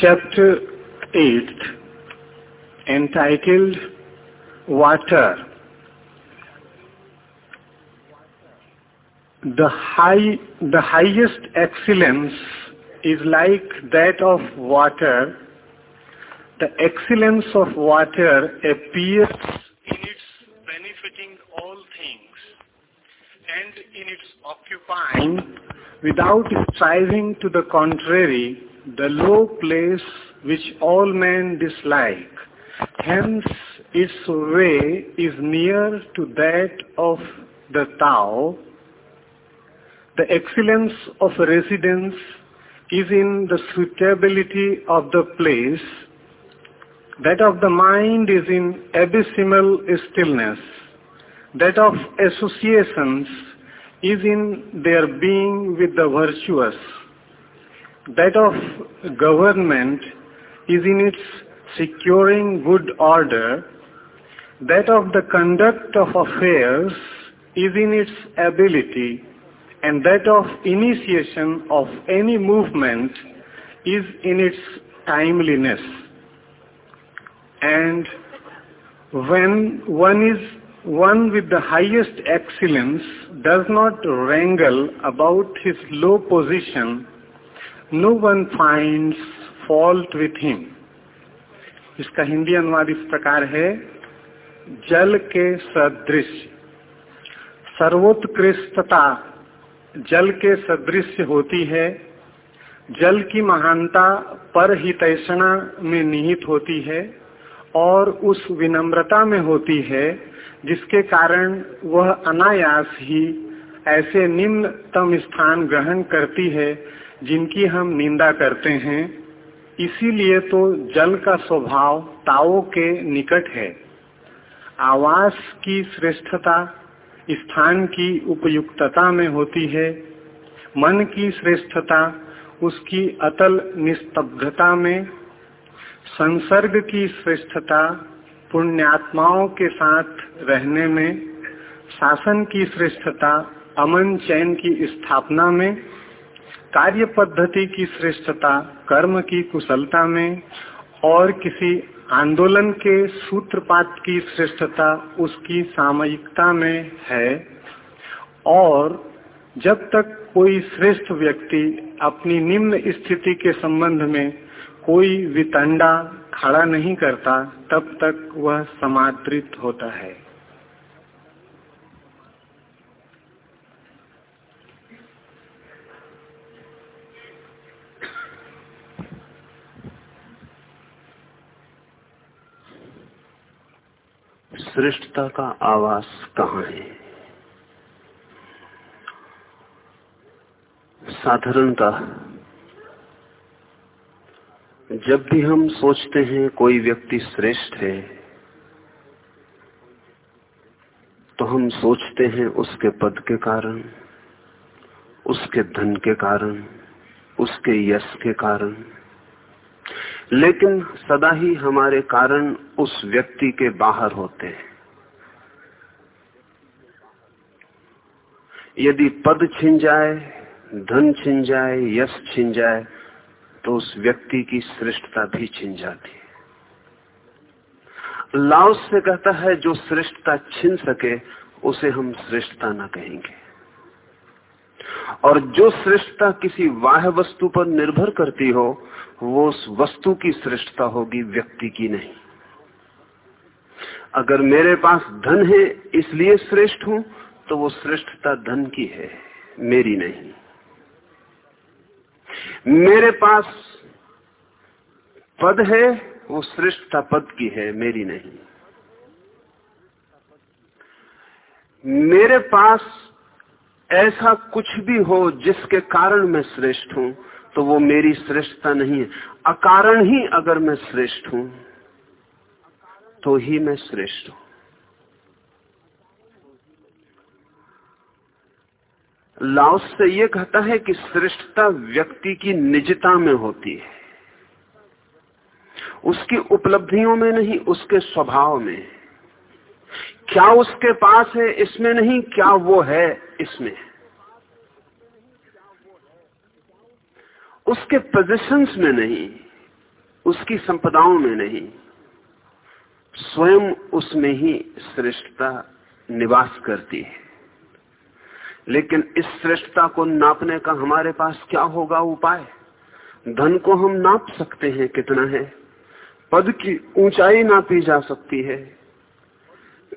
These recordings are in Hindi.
chapter 8 entitled Water. The high, the highest excellence is like that of water. The excellence of water appears in its benefiting all things and in its occupying without striving to the contrary the low place which all men dislike. Hence its way is near to that of the Tao. The excellence of residence is in the suitability of the place. That of the mind is in abysmal stillness. That of associations is in their being with the virtuous. That of government is in its securing good order. That of the conduct of affairs is in its ability and that of initiation of any movement is in its timeliness. And when one is one with the highest excellence does not wrangle about his low position, no one finds fault with him. इसका हिंदी अनुवाद इस प्रकार है, जल के सदृश सर्वोत्कृष्टता जल के सदृश होती है जल की महानता पर ही तैषणा में निहित होती है और उस विनम्रता में होती है, जिसके कारण वह अनायास ही ऐसे निम्नतम स्थान ग्रहण करती है जिनकी हम निंदा करते हैं, इसीलिए तो जल का स्वभाव ताओ के निकट है। आवास की श्रेष्ठता, स्थान की उपयुक्तता में होती है, मन की श्रेष्ठता, उसकी अतल निस्तब्धता में, संसर्ग की श्रेष्ठता, पुण्यात्माओं के साथ रहने में, शासन की श्रेष्ठता, अमन चैन की स्थापना में कार्य पद्धति की श्रेष्ठता, कर्म की कुशलता में और किसी आंदोलन के सूत्रपात की श्रेष्ठता उसकी सामयिकता में है। और जब तक कोई श्रेष्ठ व्यक्ति अपनी निम्न स्थिति के संबंध में कोई वितंडा खड़ा नहीं करता, तब तक वह समादृत होता है। श्रेष्ठता का आवास कहाँ है? साधारणता, जब भी हम सोचते हैं कोई व्यक्ति श्रेष्ठ है तो हम सोचते हैं उसके पद के कारण, उसके धन के कारण, उसके यश के कारण। लेकिन सदा ही हमारे कारण उस व्यक्ति के बाहर होते हैं। यदि पद छिन जाए, धन छिन जाए, यश छिन जाए तो उस व्यक्ति की श्रेष्ठता भी छिन जाती है। लाओस से कहता है, जो श्रेष्ठता छिन सके, उसे हम श्रेष्ठता न कहेंगे। और जो श्रेष्ठता किसी वाह वस्तु पर निर्भर करती हो, वो उस वस्तु की श्रेष्ठता होगी, व्यक्ति की नहीं। अगर मेरे पास धन है, इसलिए श्रेष्ठ हूँ तो वो श्रेष्ठता धन की है, मेरी नहीं। मेरे पास पद है, वो श्रेष्ठता पद की है, मेरी नहीं। मेरे पास ऐसा कुछ भी हो जिसके कारण मैं श्रेष्ठ हूँ तो वो मेरी श्रेष्ठता नहीं है। अकारण ही अगर मैं श्रेष्ठ हूँ तो ही मैं श्रेष्ठ हूँ। लाओस से ये कहता है कि श्रेष्ठता व्यक्ति की निजता में होती है। उसकी उपलब्धियों में नहीं, उसके स्वभाव में। क्या उसके पास है, इसमें नहीं, क्या वो है, इसमें उसके पोजिशंस में नहीं, उसकी संपदाओं में नहीं, स्वयं उसमें ही श्रेष्ठता निवास करती है। लेकिन इस श्रेष्ठता को नापने का हमारे पास क्या होगा उपाय? धन को हम नाप सकते हैं, कितना है? पद की ऊंचाई नापी जा सकती है।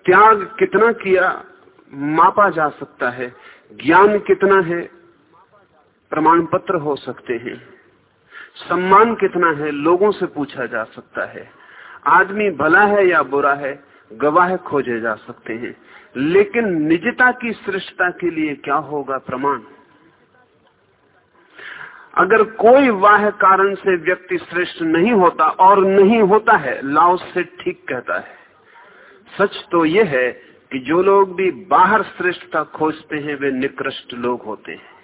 त्याग कितना किया, मापा जा सकता है। ज्ञान कितना है प्रमाण पत्र हो सकते हैं। सम्मान कितना है, लोगों से पूछा जा सकता है। आदमी भला है या बुरा है, गवाह खोजे जा सकते हैं। लेकिन निजता की श्रेष्ठता के लिए क्या होगा प्रमाण? अगर कोई वाह कारण से व्यक्ति श्रेष्ठ नहीं होता और नहीं होता है लाओस से ठीक कहता है। सच तो यह है कि जो लोग भी बाहर श्रेष्ठता खोजते हैं, वे निकृष्ट लोग होते हैं।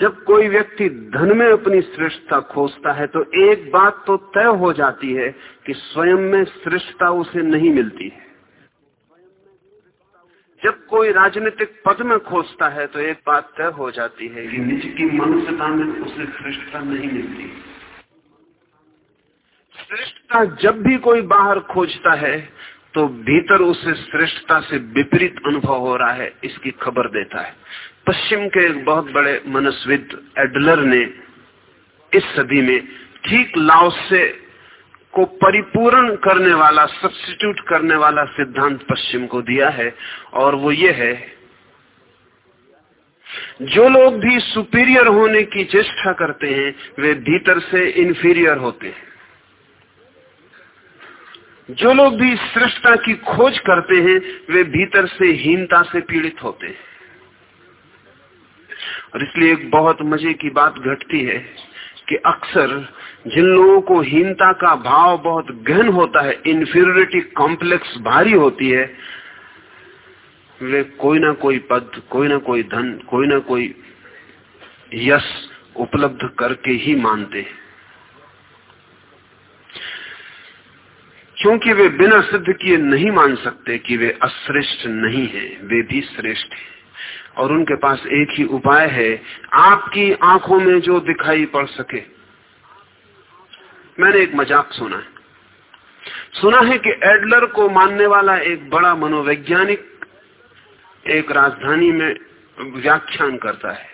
जब कोई व्यक्ति धन में अपनी श्रेष्ठता खोजता है तो एक बात तो तय हो जाती है कि स्वयं में श्रेष्ठता उसे नहीं मिलती है। जब कोई राजनीतिक पद में खोजता है तो एक बात तय हो जाती है कि निज की मनुष्यता में उसे श्रेष्ठता नहीं मिलती। श्रेष्ठता जब भी कोई बाहर खोजता है तो भीतर उसे श्रेष्ठता से विपरीत अनुभव हो रहा है, इसकी खबर देता है। पश्चिम के एक बहुत बड़े मनस्विद एडलर ने इस सदी में ठीक लाओस को परिपूर्ण करने वाला सब्सिट्यूट करने वाला सिद्धांत पश्चिम को दिया है, और वो ये है, जो लोग भी सुपीरियर होने की चेष्टा करते हैं, वे भीतर से इंफीरियर होते हैं। जो लोग भी श्रेष्ठता की खोज करते हैं, वे भीतर से हीनता से पीड़ित होते हैं। और इसलिए एक बहुत मज़े की बात घटती है कि अक्सर जिन लोगों को हीनता का भाव बहुत गहन होता है इंफीरियोरिटी कॉम्प्लेक्स भारी होती है, वे कोई ना कोई पद, कोई ना कोई धन, कोई ना कोई यश उपलब्ध करके ही मानते हैं। क्योंकि वे बिना सिद्ध किए नहीं मान सकते कि वे अश्रेष्ठ नहीं है, वे भी श्रेष्ठ हैं। और उनके पास एक ही उपाय है, आपकी आँखों में जो दिखाई पड़ सके। मैंने एक मज़ाक सुना है। सुना है कि एडलर को मानने वाला एक बड़ा मनोवैज्ञानिक एक राजधानी में व्याख्यान करता है।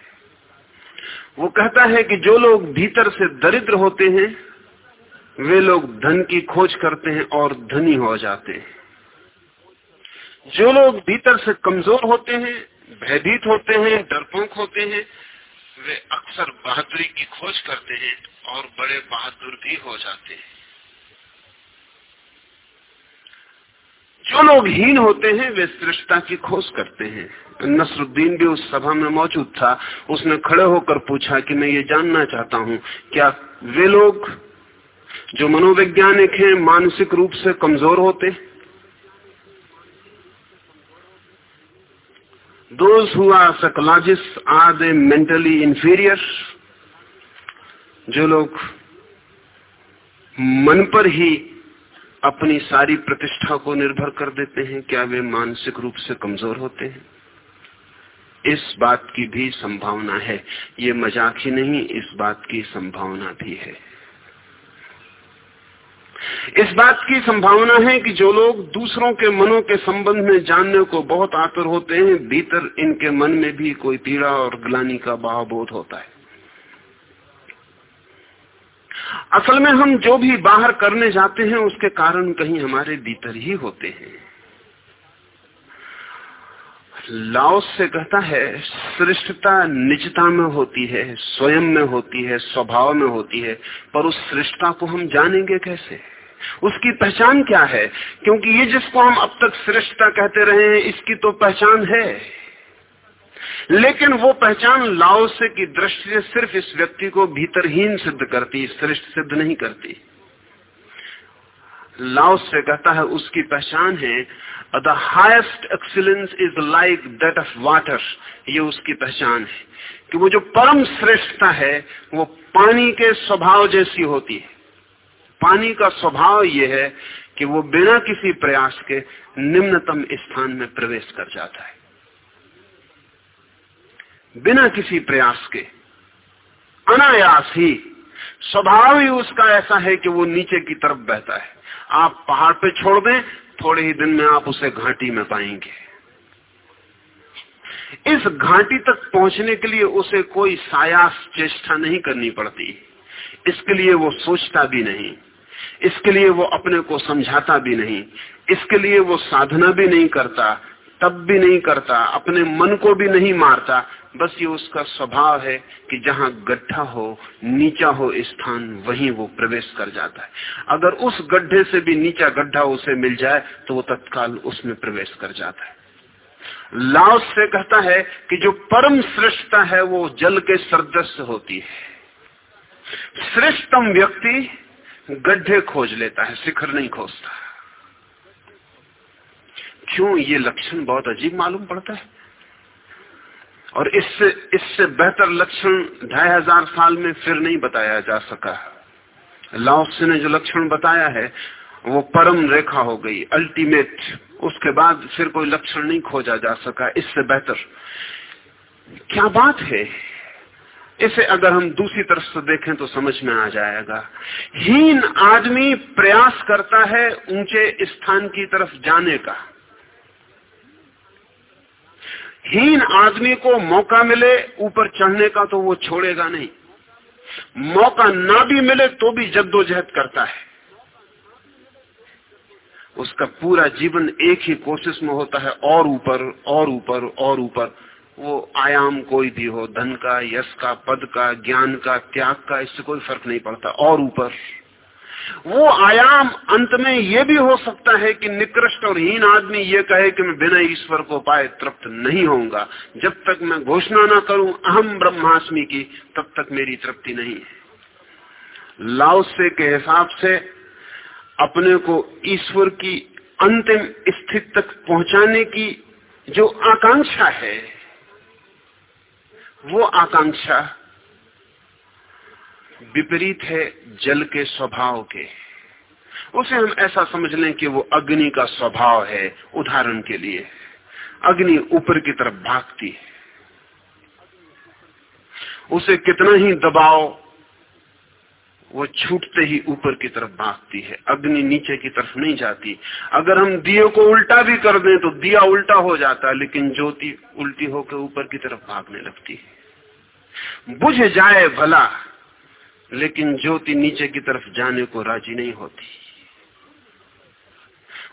वो कहता है कि जो लोग भीतर से दरिद्र होते हैं वे लोग धन की खोज करते हैं और धनी हो जाते हैं। जो लोग भीतर से कमज़ोर होते हैं, भयभीत होते हैं, डरपोक होते हैं, वे अक्सर बहादुरी की खोज करते हैं और बड़े बहादुर भी हो जाते हैं। जो लोग हीन होते हैं, वे श्रेष्ठता की खोज करते हैं। नसरुद्दीन भी उस सभा में मौजूद था। उसने खड़े होकर पूछा कि मैं ये जानना चाहता हूँ, क्या वे लोग जो मनोवैज्ञानिक हैं, मानसिक रूप से कमज़ोर होते हैं। Who are psychologists are they mentally inferior, जो लोग मन पर ही अपनी सारी प्रतिष्ठा को निर्भर कर देते हैं, क्या वे मानसिक रूप से कमज़ोर होते हैं? इस बात की भी संभावना है। ये मज़ाक ही नहीं, इस बात की संभावना भी है। इस बात की संभावना है कि जो लोग दूसरों के मनों के संबंध में जानने को बहुत आतर होते हैं, भीतर इनके मन में भी कोई पीड़ा और ग्लानी का भावबोध होता है। असल में हम जो भी बाहर करने जाते हैं, उसके कारण कहीं हमारे भीतर ही होते हैं। लाओस से कहता है श्रेष्ठता निजता में होती है, स्वयं में होती है, स्वभाव में होती है, पर उस श्रेष्ठता को हम जानेंगे कैसे? उसकी पहचान क्या है? क्योंकि ये जिसको हम अब तक श्रेष्ठता कहते रहे हैं, इसकी तो पहचान है। लेकिन वो पहचान लाओसे की दृष्टि से सिर्फ़ इस व्यक्ति को भीतरहीन सिद्ध करती, श्रेष्ठ सिद्ध नहीं करती। लाओस से कहता है, उसकी पहचान है the highest excellence is like that of water ये उसकी पहचान है। कि वो जो परम श्रेष्ठता है, वो पानी के स्वभाव जैसी होती है। पानी का स्वभाव यह है कि वो बिना किसी प्रयास के निम्नतम स्थान में प्रवेश कर जाता है। बिना किसी प्रयास के, अनायास ही, स्वभाव ही उसका ऐसा है कि वो नीचे की तरफ़ बहता है। आप पहाड़ पे छोड़ दें, थोड़े ही दिन में आप उसे घाटी में पाएँगे। इस घाटी तक पहुँचने के लिए उसे कोई सायास चेष्टा नहीं करनी पड़ती। इसके लिए वो सोचता भी नहीं। इसके लिए वो अपने को समझाता भी नहीं, इसके लिए वो साधना भी नहीं करता तब भी नहीं करता, अपने मन को भी नहीं मारता, बस ये उसका स्वभाव है कि जहाँ गड्ढा हो, नीचा हो स्थान, वहीं वो प्रवेश कर जाता है। अगर उस गड्ढे से भी नीचा गड्ढा उसे मिल जाए तो वो तत्काल उसमें प्रवेश कर जाता है। लाओस से कहता है कि जो परम श्रेष्ठता है, वो जल के सदृश होती है। श्रेष्ठतम व्यक्ति गड्ढे खोज लेता है, शिखर नहीं खोजता। क्यों ये लक्षण बहुत अजीब मालूम पड़ता है? और इससे इससे बेहतर लक्षण ढाई हज़ार साल में फिर नहीं बताया जा सका। लाओस ने जो लक्षण बताया है, वो परम रेखा हो गई अल्टीमेट उसके बाद फिर कोई लक्षण नहीं खोजा जा सका, इससे बेहतर। क्या बात है? इसे अगर हम दूसरी तरफ़ से देखें तो समझ में आ जाएगा। हीन आदमी प्रयास करता है ऊँचे स्थान की तरफ़ जाने का। हीन आदमी को मौका मिले ऊपर चढ़ने का तो वो छोड़ेगा नहीं। मौका ना भी मिले तो भी जद्दोजहद करता है। उसका पूरा जीवन एक ही कोशिश में होता है, और ऊपर और ऊपर और ऊपर। वो आयाम कोई भी हो, धन का, यश का, पद का, ज्ञान का, त्याग का, इससे कोई फ़र्क नहीं पड़ता। और ऊपर, वो आयाम अंत में ये भी हो सकता है कि निकृष्ट और हीन आदमी ये कहे कि मैं बिना ईश्वर को पाए तृप्त नहीं होऊँगा। जब तक मैं घोषणा ना करूँ अहम ब्रह्मास्मि की, तब तक मेरी तृप्ति नहीं है। लाओसे के हिसाब से अपने को ईश्वर की अंतिम स्थिति तक पहुँचाने की जो आकांक्षा है वो आकांक्षा विपरीत है जल के स्वभाव के। उसे हम ऐसा समझ लें कि वो अग्नि का स्वभाव है, उदाहरण के लिए। अग्नि ऊपर की तरफ़ भागती है। उसे कितना ही दबाव वो छूटते ही ऊपर की तरफ़ भागती है। अग्नि नीचे की तरफ़ नहीं जाती। अगर हम दिए को उल्टा भी कर दें तो दिया उल्टा हो जाता है, लेकिन ज्योति उल्टी होकर ऊपर की तरफ़ भागने लगती है। बुझ जाए भला, लेकिन ज्योति नीचे की तरफ़ जाने को राज़ी नहीं होती।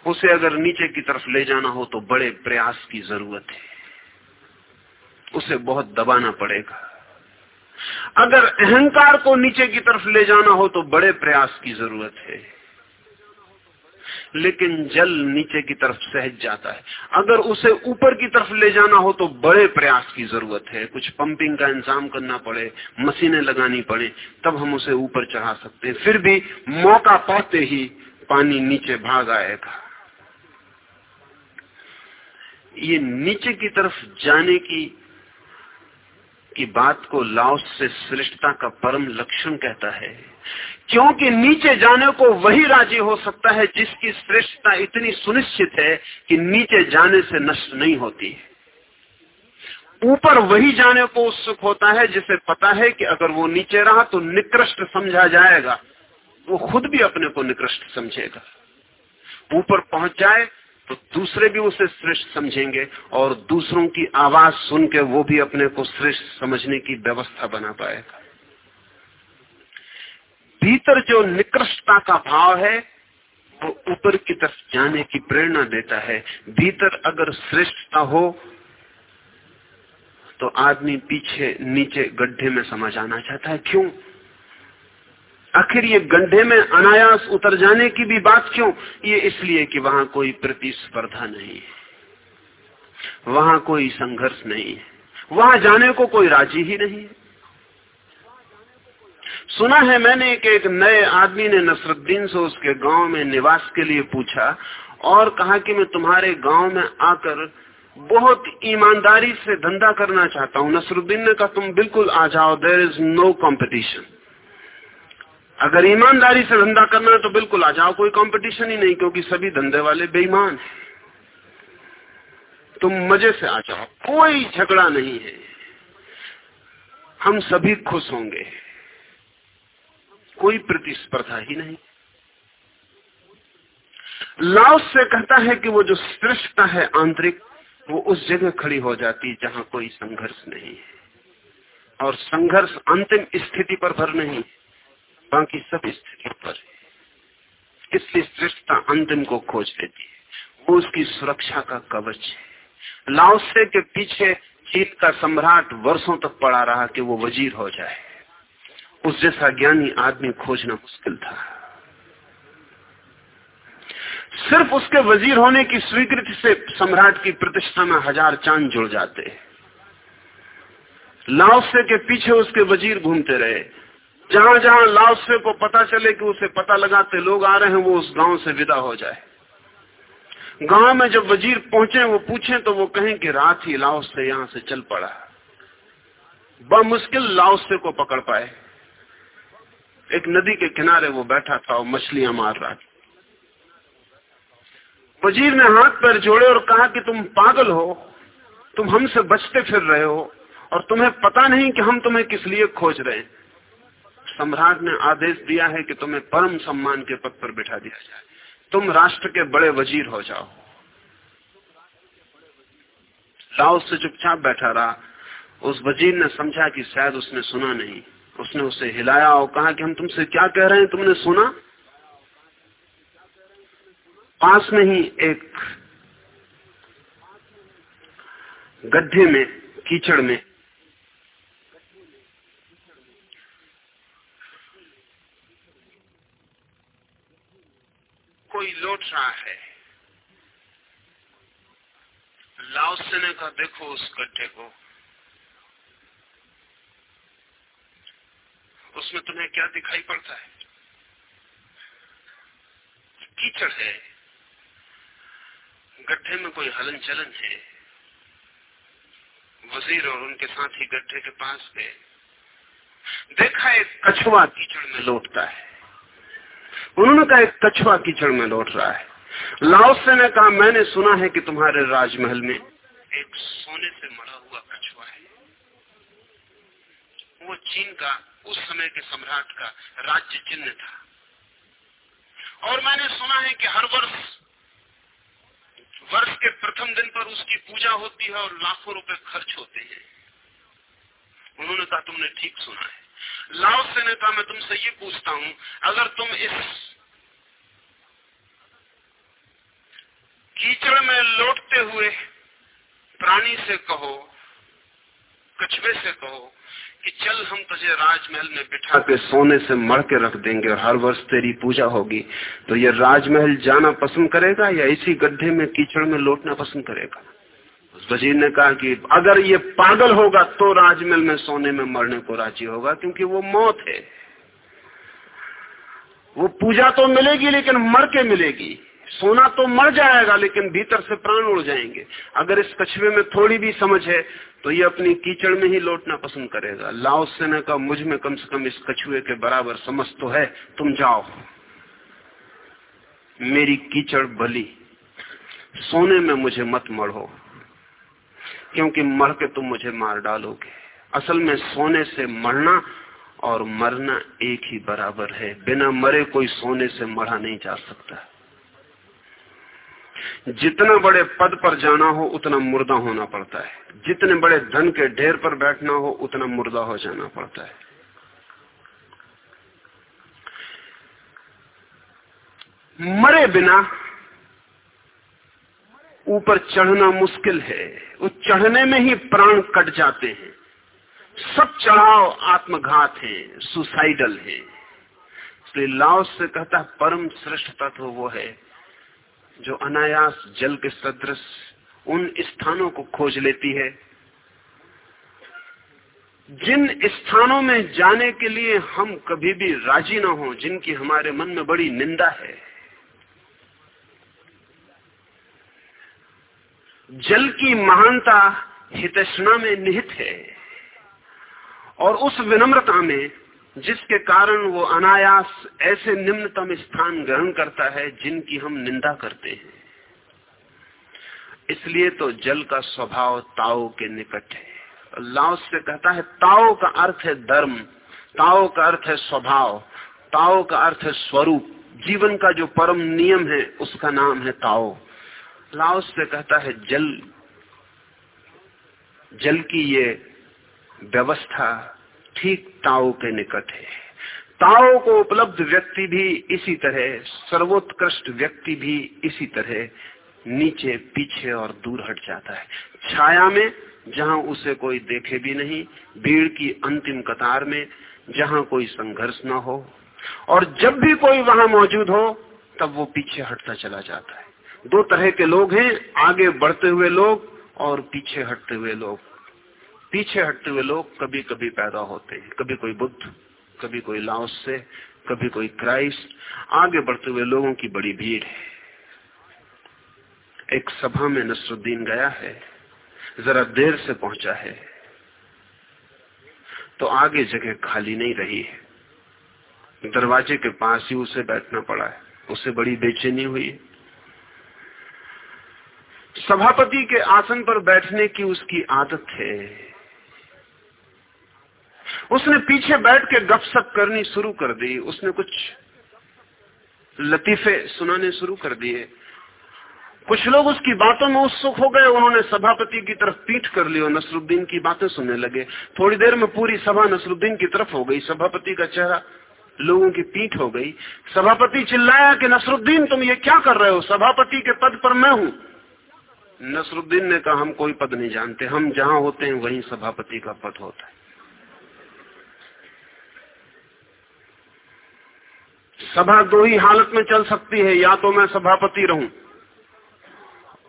उसे अगर नीचे की तरफ़ ले जाना हो तो बड़े प्रयास की ज़रूरत है। उसे बहुत दबाना पड़ेगा। अगर अहंकार को नीचे की तरफ़ ले जाना हो तो बड़े प्रयास की ज़रूरत है। लेकिन जल नीचे की तरफ़ सहज जाता है। अगर उसे ऊपर की तरफ़ ले जाना हो तो बड़े प्रयास की ज़रूरत है। कुछ पंपिंग का इंतज़ाम करना पड़े, मशीनें लगानी पड़े, तब हम उसे ऊपर चढ़ा सकते हैं। फिर भी मौका पाते ही पानी नीचे भाग आएगा। ये नीचे की तरफ़ जाने की की बात को लाओस से श्रेष्ठता का परम लक्षण कहता है। क्योंकि नीचे जाने को वही राज़ी हो सकता है जिसकी श्रेष्ठता इतनी सुनिश्चित है कि नीचे जाने से नष्ट नहीं होती है। ऊपर वही जाने को उत्सुक होता है जिसे पता है कि अगर वो नीचे रहा तो निकृष्ट समझा जाएगा। वो खुद भी अपने को निकृष्ट समझेगा। ऊपर पहुँच जाए तो दूसरे भी उसे श्रेष्ठ समझेंगे और दूसरों की आवाज़ सुन के वो भी अपने को श्रेष्ठ समझने की व्यवस्था बना पाएगा। भीतर जो निकृष्टता का भाव है, वो ऊपर की तरफ़ जाने की प्रेरणा देता है। भीतर अगर श्रेष्ठता हो तो आदमी पीछे, नीचे गड्ढे में समा जाना चाहता है। क्यों? आखिर ये गड्ढे में अनायास उतर जाने की भी बात क्यों? ये इसलिए कि वहाँ कोई प्रतिस्पर्धा नहीं है। वहाँ कोई संघर्ष नहीं है। वहाँ जाने को कोई राज़ी ही नहीं है। सुना है मैंने कि एक नए आदमी ने नसरुद्दीन से उसके गाँव में निवास के लिए पूछा और कहा कि मैं तुम्हारे गाँव में आकर बहुत ईमानदारी से धंधा करना चाहता हूँ। नसरुद्दीन ने कहा, तुम बिल्कुल आ जाओ देर इज़ नो कॉम्पिटिशन अगर ईमानदारी से धंधा करना है तो बिल्कुल आ जाओ, कोई कंपटीशन ही नहीं, क्योंकि सभी धंधे वाले बेईमान हैं। तुम मज़े से आ जाओ, कोई झगड़ा नहीं है। हम सभी खुश होंगे। कोई प्रतिस्पर्धा ही नहीं। लाओस से कहता है कि वो जो श्रेष्ठता है आंतरिक, वो उस जगह खड़ी हो जाती जहाँ कोई संघर्ष नहीं है। और संघर्ष अंतिम स्थिति पर भर नहीं बाकी सब स्थितियों पर इसलिए श्रेष्ठता अंतिम को खोज लेती है। वो उसकी सुरक्षा का कवच है। लाओसे के पीछे चीन का सम्राट वर्षों तक पड़ा रहा कि वो वज़ीर हो जाए। उस जैसा ज्ञानी आदमी खोजना मुश्किल था। सिर्फ़ उसके वज़ीर होने की स्वीकृति से सम्राट की प्रतिष्ठा में हज़ार चाँद जुड़ जाते। लाओसे के पीछे उसके वज़ीर घूमते रहे। जहाँ जहाँ लाओसे को पता चले कि उसे पता लगाते लोग आ रहे हैं, वो उस गाँव से विदा हो जाए। गाँव में जब वज़ीर पहुँचे, वो पूछे तो वो कहें कि रात ही लाओस यहाँ से चल पड़ा। मुश्किल लाओसे को पकड़ पाए। एक नदी के किनारे वो बैठा था और मछलियाँ मार रहा था। वज़ीर ने हाथ पैर जोड़े और कहा कि तुम पागल हो, तुम हमसे बचते फिर रहे हो और तुम्हें पता नहीं कि हम तुम्हें किस लिए खोज रहे हैं। सम्राट ने आदेश दिया है कि तुम्हें परम सम्मान के पद पर बिठा दिया जाए। तुम राष्ट्र के बड़े वज़ीर हो जाओ। लाओस से चुपचाप बैठा रहा। उस वज़ीर ने समझा कि शायद उसने सुना नहीं। उसने उसे हिलाया और कहा कि हम तुमसे क्या कह रहे हैं? तुमने सुना? पास में ही एक गड्ढे में, कीचड़ में, कोई लौट रहा है। लाओसे ने कहा देखो उस गड्ढे को। उसमें तुम्हें क्या दिखाई पड़ता है? कीचड़ है। गड्ढे में कोई हलन चलन है। वज़ीर और उनके साथ ही गड्ढे के पास गए। देखा एक कछुआ कीचड़ में लौटता है। उन्होंने कहा, एक कछुआ कीचड़ में लौट रहा है। लाओसे ने कहा, मैंने सुना है कि तुम्हारे राजमहल में एक सोने से मरा हुआ कछुआ है। वो चीन का उस समय के सम्राट का राज्य चिन्ह था। और मैंने सुना है कि हर वर्ष वर्ष के प्रथम दिन पर उसकी पूजा होती है और लाखों रुपए खर्च होते हैं। उन्होंने कहा, तुमने ठीक सुना है। लाओ से ने कहा मैं तुमसे ये पूछता हूँ, अगर तुम इस कीचड़ में लौटते हुए प्राणी से कहो, कछुए से कहो कि चल हम तुझे राजमहल में बिठा के सोने से मर के रख देंगे और हर वर्ष तेरी पूजा होगी। तो ये राजमहल जाना पसंद करेगा या इसी गड्ढे में, कीचड़ में लौटना पसंद करेगा? उस वज़ीर ने कहा कि अगर ये पागल होगा तो राजमहल में सोने में मरने को राज़ी होगा, क्योंकि वो मौत है। वो पूजा तो मिलेगी, लेकिन मर के मिलेगी। सोना तो मर जाएगा, लेकिन भीतर से प्राण उड़ जाएँगे। अगर इस कछुए में थोड़ी भी समझ है तो ये अपनी कीचड़ में ही लौटना पसंद करेगा। लाओ सेना का मुझमें कम से कम इस कछुए के बराबर समझ तो है, तुम जाओ। मेरी कीचड़ भली सोने में मुझे मत मढ़ो, क्योंकि मर के तुम मुझे मार डालोगे। असल में सोने से मरना और मरना एक ही बराबर है। बिना मरे कोई सोने से मरा नहीं जा सकता। जितना बड़े पद पर जाना हो, उतना मुर्दा होना पड़ता है। जितने बड़े धन के ढेर पर बैठना हो, उतना मुर्दा हो जाना पड़ता है। मरे बिना ऊपर चढ़ना मुश्किल है। उस चढ़ने में ही प्राण कट जाते हैं। सब चढ़ाव आत्मघात है सुसाइडल है। इसलिए लाओस से कहता परम श्रेष्ठ तत्व वो है। जो अनायास जल के सदृश उन स्थानों को खोज लेती है। जिन स्थानों में जाने के लिए हम कभी भी राज़ी ना हो, जिनकी हमारे मन में बड़ी निंदा है। जल की महानता हितष्णा में निहित है और उस विनम्रता में जिसके कारण वो अनायास ऐसे निम्नतम स्थान ग्रहण करता है जिनकी हम निंदा करते हैं। इसलिए तो जल का स्वभाव ताओ के निकट है। लाओ से कहता है, ताओ का अर्थ है धर्म, ताओ का अर्थ है स्वभाव, ताओ का अर्थ है स्वरूप। जीवन का जो परम नियम है, उसका नाम है ताओ। लाओस से कहता है, जल जल की ये व्यवस्था ठीक ताओ के निकट है। ताओ को उपलब्ध व्यक्ति भी इसी तरह, सर्वोत्कृष्ट व्यक्ति भी इसी तरह, नीचे, पीछे और दूर हट जाता है। छाया में, जहाँ उसे कोई देखे भी नहीं, भीड़ की अंतिम कतार में, जहाँ कोई संघर्ष न हो, और जब भी कोई वहाँ मौजूद हो, तब वो पीछे हटता चला जाता है। दो तरह के लोग हैं, आगे बढ़ते हुए लोग और पीछे हटते हुए लोग। पीछे हटते हुए लोग कभी कभी पैदा होते हैं। कभी कोई बुद्ध, कभी कोई लाओस से, कभी कोई क्राइस्ट। आगे बढ़ते हुए लोगों की बड़ी भीड़ है। एक सभा में नसरुद्दीन गया है। जरा देर से पहुँचा है। तो आगे जगह खाली नहीं रही है। दरवाजे के पास ही उसे बैठना पड़ा है। उसे बड़ी बेचैनी हुई सभापति के आसन पर बैठने की उसकी आदत है। उसने पीछे बैठ के गपशप करनी शुरू कर दी। उसने कुछ लतीफे सुनाने शुरू कर दिए। कुछ लोग उसकी बातों में उत्सुक हो गए। उन्होंने सभापति की तरफ़ पीठ कर ली और नसरुद्दीन की बातें सुनने लगे। थोड़ी देर में पूरी सभा नसरुद्दीन की तरफ़ हो गई। सभापति का चेहरा लोगों की पीठ हो गई। सभापति चिल्लाया कि नसरुद्दीन, तुम ये क्या कर रहे हो? सभापति के पद पर मैं हूँ। नसरुद्दीन ने कहा, हम कोई पद नहीं जानते। हम जहाँ होते हैं, वहीं सभापति का पद होता है। सभा दो ही हालत में चल सकती है, या तो मैं सभापति रहूँ।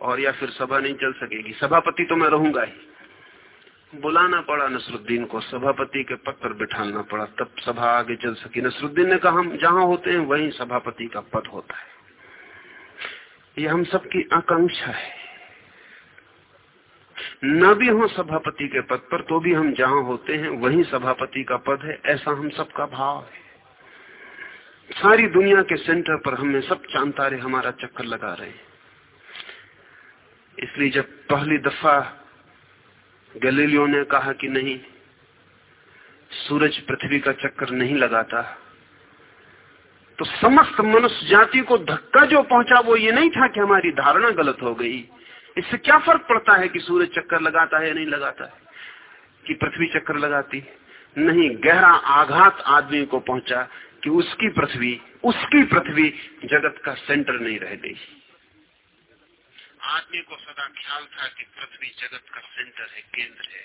और या फिर सभा नहीं चल सकेगी। सभापति तो मैं रहूँगा ही। बुलाना पड़ा नसरुद्दीन को, सभापति के पद पर बिठाना पड़ा। तब सभा आगे चल सकी। नसरुद्दीन ने कहा, हम जहाँ होते हैं, वहीं सभापति का पद होता है। यह हम सबकी आकांक्षा है। न भी हो सभापति के पद पर तो भी हम जहाँ होते हैं, वहीं सभापति का पद है। ऐसा हम सबका भाव है। सारी दुनिया के सेंटर पर हमें सब चांतारे हमारा चक्कर लगा रहे हैं। इसलिए जब पहली दफ़ा गलीलियो ने कहा कि नहीं, सूरज पृथ्वी का चक्कर नहीं लगाता तो समस्त मनुष्य जाति को धक्का जो पहुँचा वो ये नहीं था कि हमारी धारणा गलत हो गई। इससे क्या फ़र्क पड़ता है कि सूरज चक्कर लगाता है या नहीं लगाता है? कि पृथ्वी चक्कर लगाती? नहीं, गहरा आघात आदमी को पहुँचा कि उसकी पृथ्वी उसकी पृथ्वी जगत का सेंटर नहीं रह गई। आदमी को सदा ख्याल था कि पृथ्वी जगत का सेंटर है केंद्र है।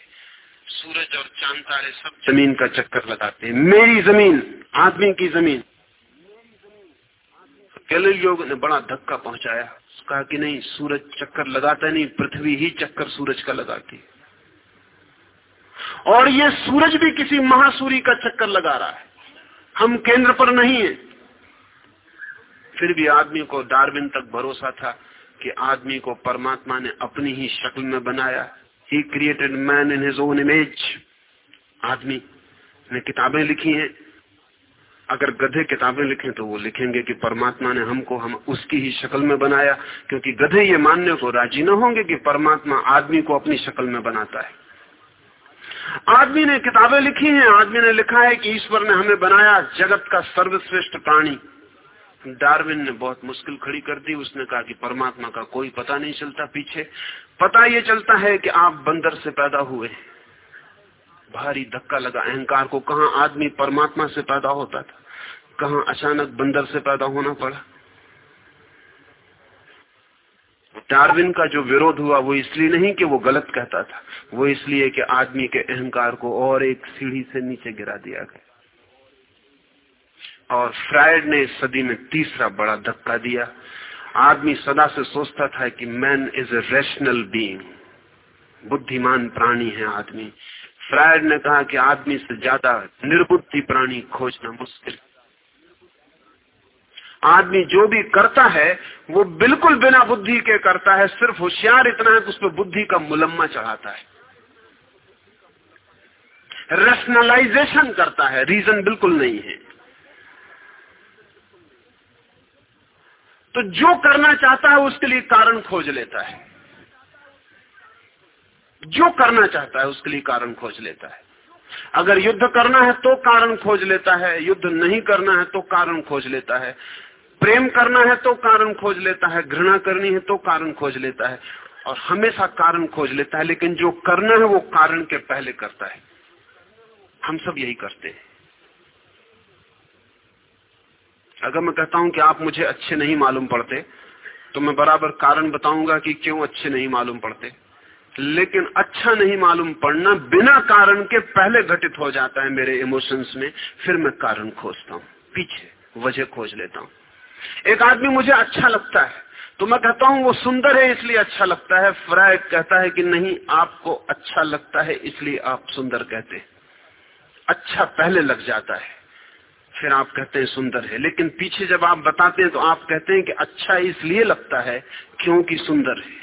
सूरज और चाँद तारे सब ज़मीन का चक्कर लगाते हैं। मेरी ज़मीन आदमी की ज़मीन। योग ने बड़ा धक्का पहुँचाया। कहा कि नहीं सूरज चक्कर लगाता नहीं पृथ्वी ही चक्कर सूरज का लगाती और ये सूरज भी किसी महासूरी का चक्कर लगा रहा है। हम केंद्र पर नहीं है। फिर भी आदमी को डार्विन तक भरोसा था कि आदमी को परमात्मा ने अपनी ही शक्ल में बनाया। He created man in his own image आदमी ने किताबें लिखी हैं। अगर गधे किताबें लिखें तो वो लिखेंगे कि परमात्मा ने हमको, हम उसकी ही शक्ल में बनाया। क्योंकि गधे ये मानने को राज़ी न होंगे कि परमात्मा आदमी को अपनी शक्ल में बनाता है। आदमी ने किताबें लिखी हैं, आदमी ने लिखा है कि ईश्वर ने हमें बनाया जगत का सर्वश्रेष्ठ प्राणी। डार्विन ने बहुत मुश्किल खड़ी कर दी, उसने कहा कि परमात्मा का कोई पता नहीं चलता पीछे। पता ये चलता है कि आप बंदर से पैदा हुए। भारी धक्का लगा, अहंकार को कहा आदमी परमात्मा से पैदा होता था? कहा अचानक बंदर से पैदा होना पड़ा? डार्विन का जो विरोध हुआ, वो इसलिए नहीं कि वो गलत कहता था, वो इसलिए कि आदमी के अहंकार को और एक सीढ़ी से नीचे गिरा दिया गया। और फ्रायड ने इस सदी में तीसरा बड़ा धक्का दिया। आदमी सदा से सोचता था कि man is a rational being बुद्धिमान प्राणी है आदमी। फ्रायड ने कहा कि आदमी से ज़्यादा निर्बुद्धि प्राणी खोजना मुश्किल आदमी जो भी करता है, वो बिल्कुल बिना बुद्धि के करता है, सिर्फ़ होशियार इतना है कि उस पर बुद्धि का मुलम्मा चढ़ाता है। रेशनलाइजेशन करता है रीजन बिल्कुल नहीं है। तो जो करना चाहता है, उसके लिए कारण खोज लेता है। जो करना चाहता है, उसके लिए कारण खोज लेता है। अगर युद्ध करना है तो कारण खोज लेता है, युद्ध नहीं करना है तो कारण खोज लेता है। प्रेम करना है तो कारण खोज लेता है, घृणा करनी है तो कारण खोज लेता है, और हमेशा कारण खोज लेता है, लेकिन जो करना है वो कारण के पहले करता है। हम सब यही करते हैं। अगर मैं कहता हूँ कि आप मुझे अच्छे नहीं मालूम पड़ते तो मैं बराबर कारण बताऊँगा कि क्यों अच्छे नहीं मालूम पड़ते। लेकिन अच्छा नहीं मालूम पड़ना बिना कारण के पहले घटित हो जाता है मेरे इमोशंस में, फिर मैं कारण खोजता हूँ, पीछे वजह खोज लेता हूँ। एक आदमी मुझे अच्छा लगता है तो मैं कहता हूँ वो सुंदर है इसलिए अच्छा लगता है। फ्राइड कहता है कि नहीं, आपको अच्छा लगता है इसलिए आप सुंदर कहते हैं। अच्छा पहले लग जाता है, फिर आप कहते हैं सुंदर है। लेकिन पीछे जब आप बताते हैं तो आप कहते हैं कि अच्छा इसलिए लगता है क्योंकि सुंदर है।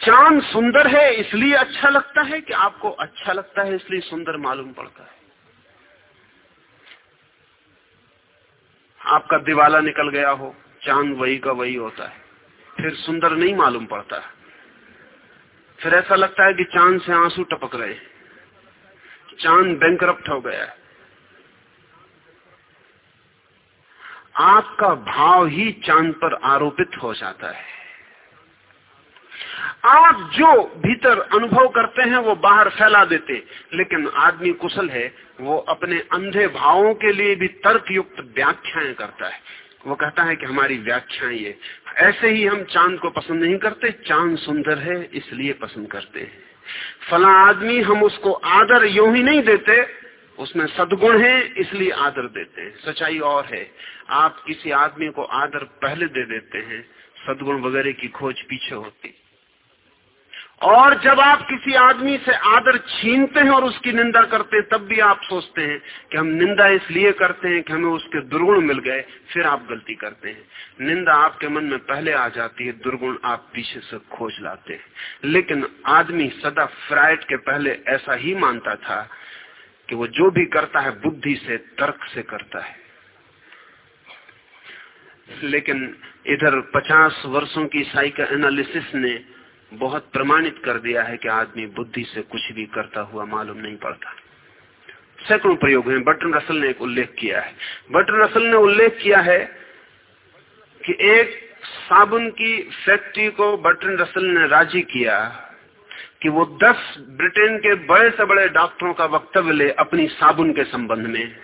चाँद सुंदर है इसलिए अच्छा लगता है कि आपको अच्छा लगता है इसलिए सुंदर मालूम पड़ता है। आपका दिवाला निकल गया हो, चाँद वही का वही होता है। फिर सुंदर नहीं मालूम पड़ता। फिर ऐसा लगता है कि चाँद से आँसू टपक रहे चाँद बैंक हो गया है। आपका भाव ही चाँद पर आरोपित हो जाता है। आप जो भीतर अनुभव करते हैं, वो बाहर फैला देते। लेकिन आदमी कुशल है, वो अपने अंधे भावों के लिए भी तर्क युक्त व्याख्याएँ करता है। वो कहता है कि हमारी व्याख्याएँ ये ऐसे ही हम चाँद को पसंद नहीं करते, चाँद सुंदर है, इसलिए पसंद करते हैं। फला आदमी हम उसको आदर यू ही नहीं देते, उसमें सदगुण है, इसलिए आदर देते हैं। सच्चाई और है, आप किसी आदमी को आदर पहले दे देते हैं, सदगुण वगैरह की खोज पीछे होती। और जब आप किसी आदमी से आदर छीनते हैं और उसकी निंदा करते हैं, तब भी आप सोचते हैं कि हम निंदा इसलिए करते हैं कि हमें उसके दुर्गुण मिल गए, फिर आप गलती करते हैं। निंदा आपके मन में पहले आ जाती है, दुर्गुण आप पीछे से खोज लाते हैं। लेकिन आदमी सदा फ्राइड के पहले ऐसा ही मानता था कि वो जो भी करता है, बुद्धि से, तर्क से करता है। लेकिन इधर 50 वर्षों की साइको एनालिसिस ने बहुत प्रमाणित कर दिया है कि आदमी बुद्धि से कुछ भी करता हुआ मालूम नहीं पड़ता। सैकड़ों प्रयोग हैं, बटन रसल ने एक उल्लेख किया है। बटन रसल ने उल्लेख किया है कि एक साबुन की फैक्ट्री को बटन रसल ने राज़ी किया कि वो दस ब्रिटेन के बड़े से बड़े डॉक्टरों का वक्तव्य ले अपनी साबुन के संबंध में।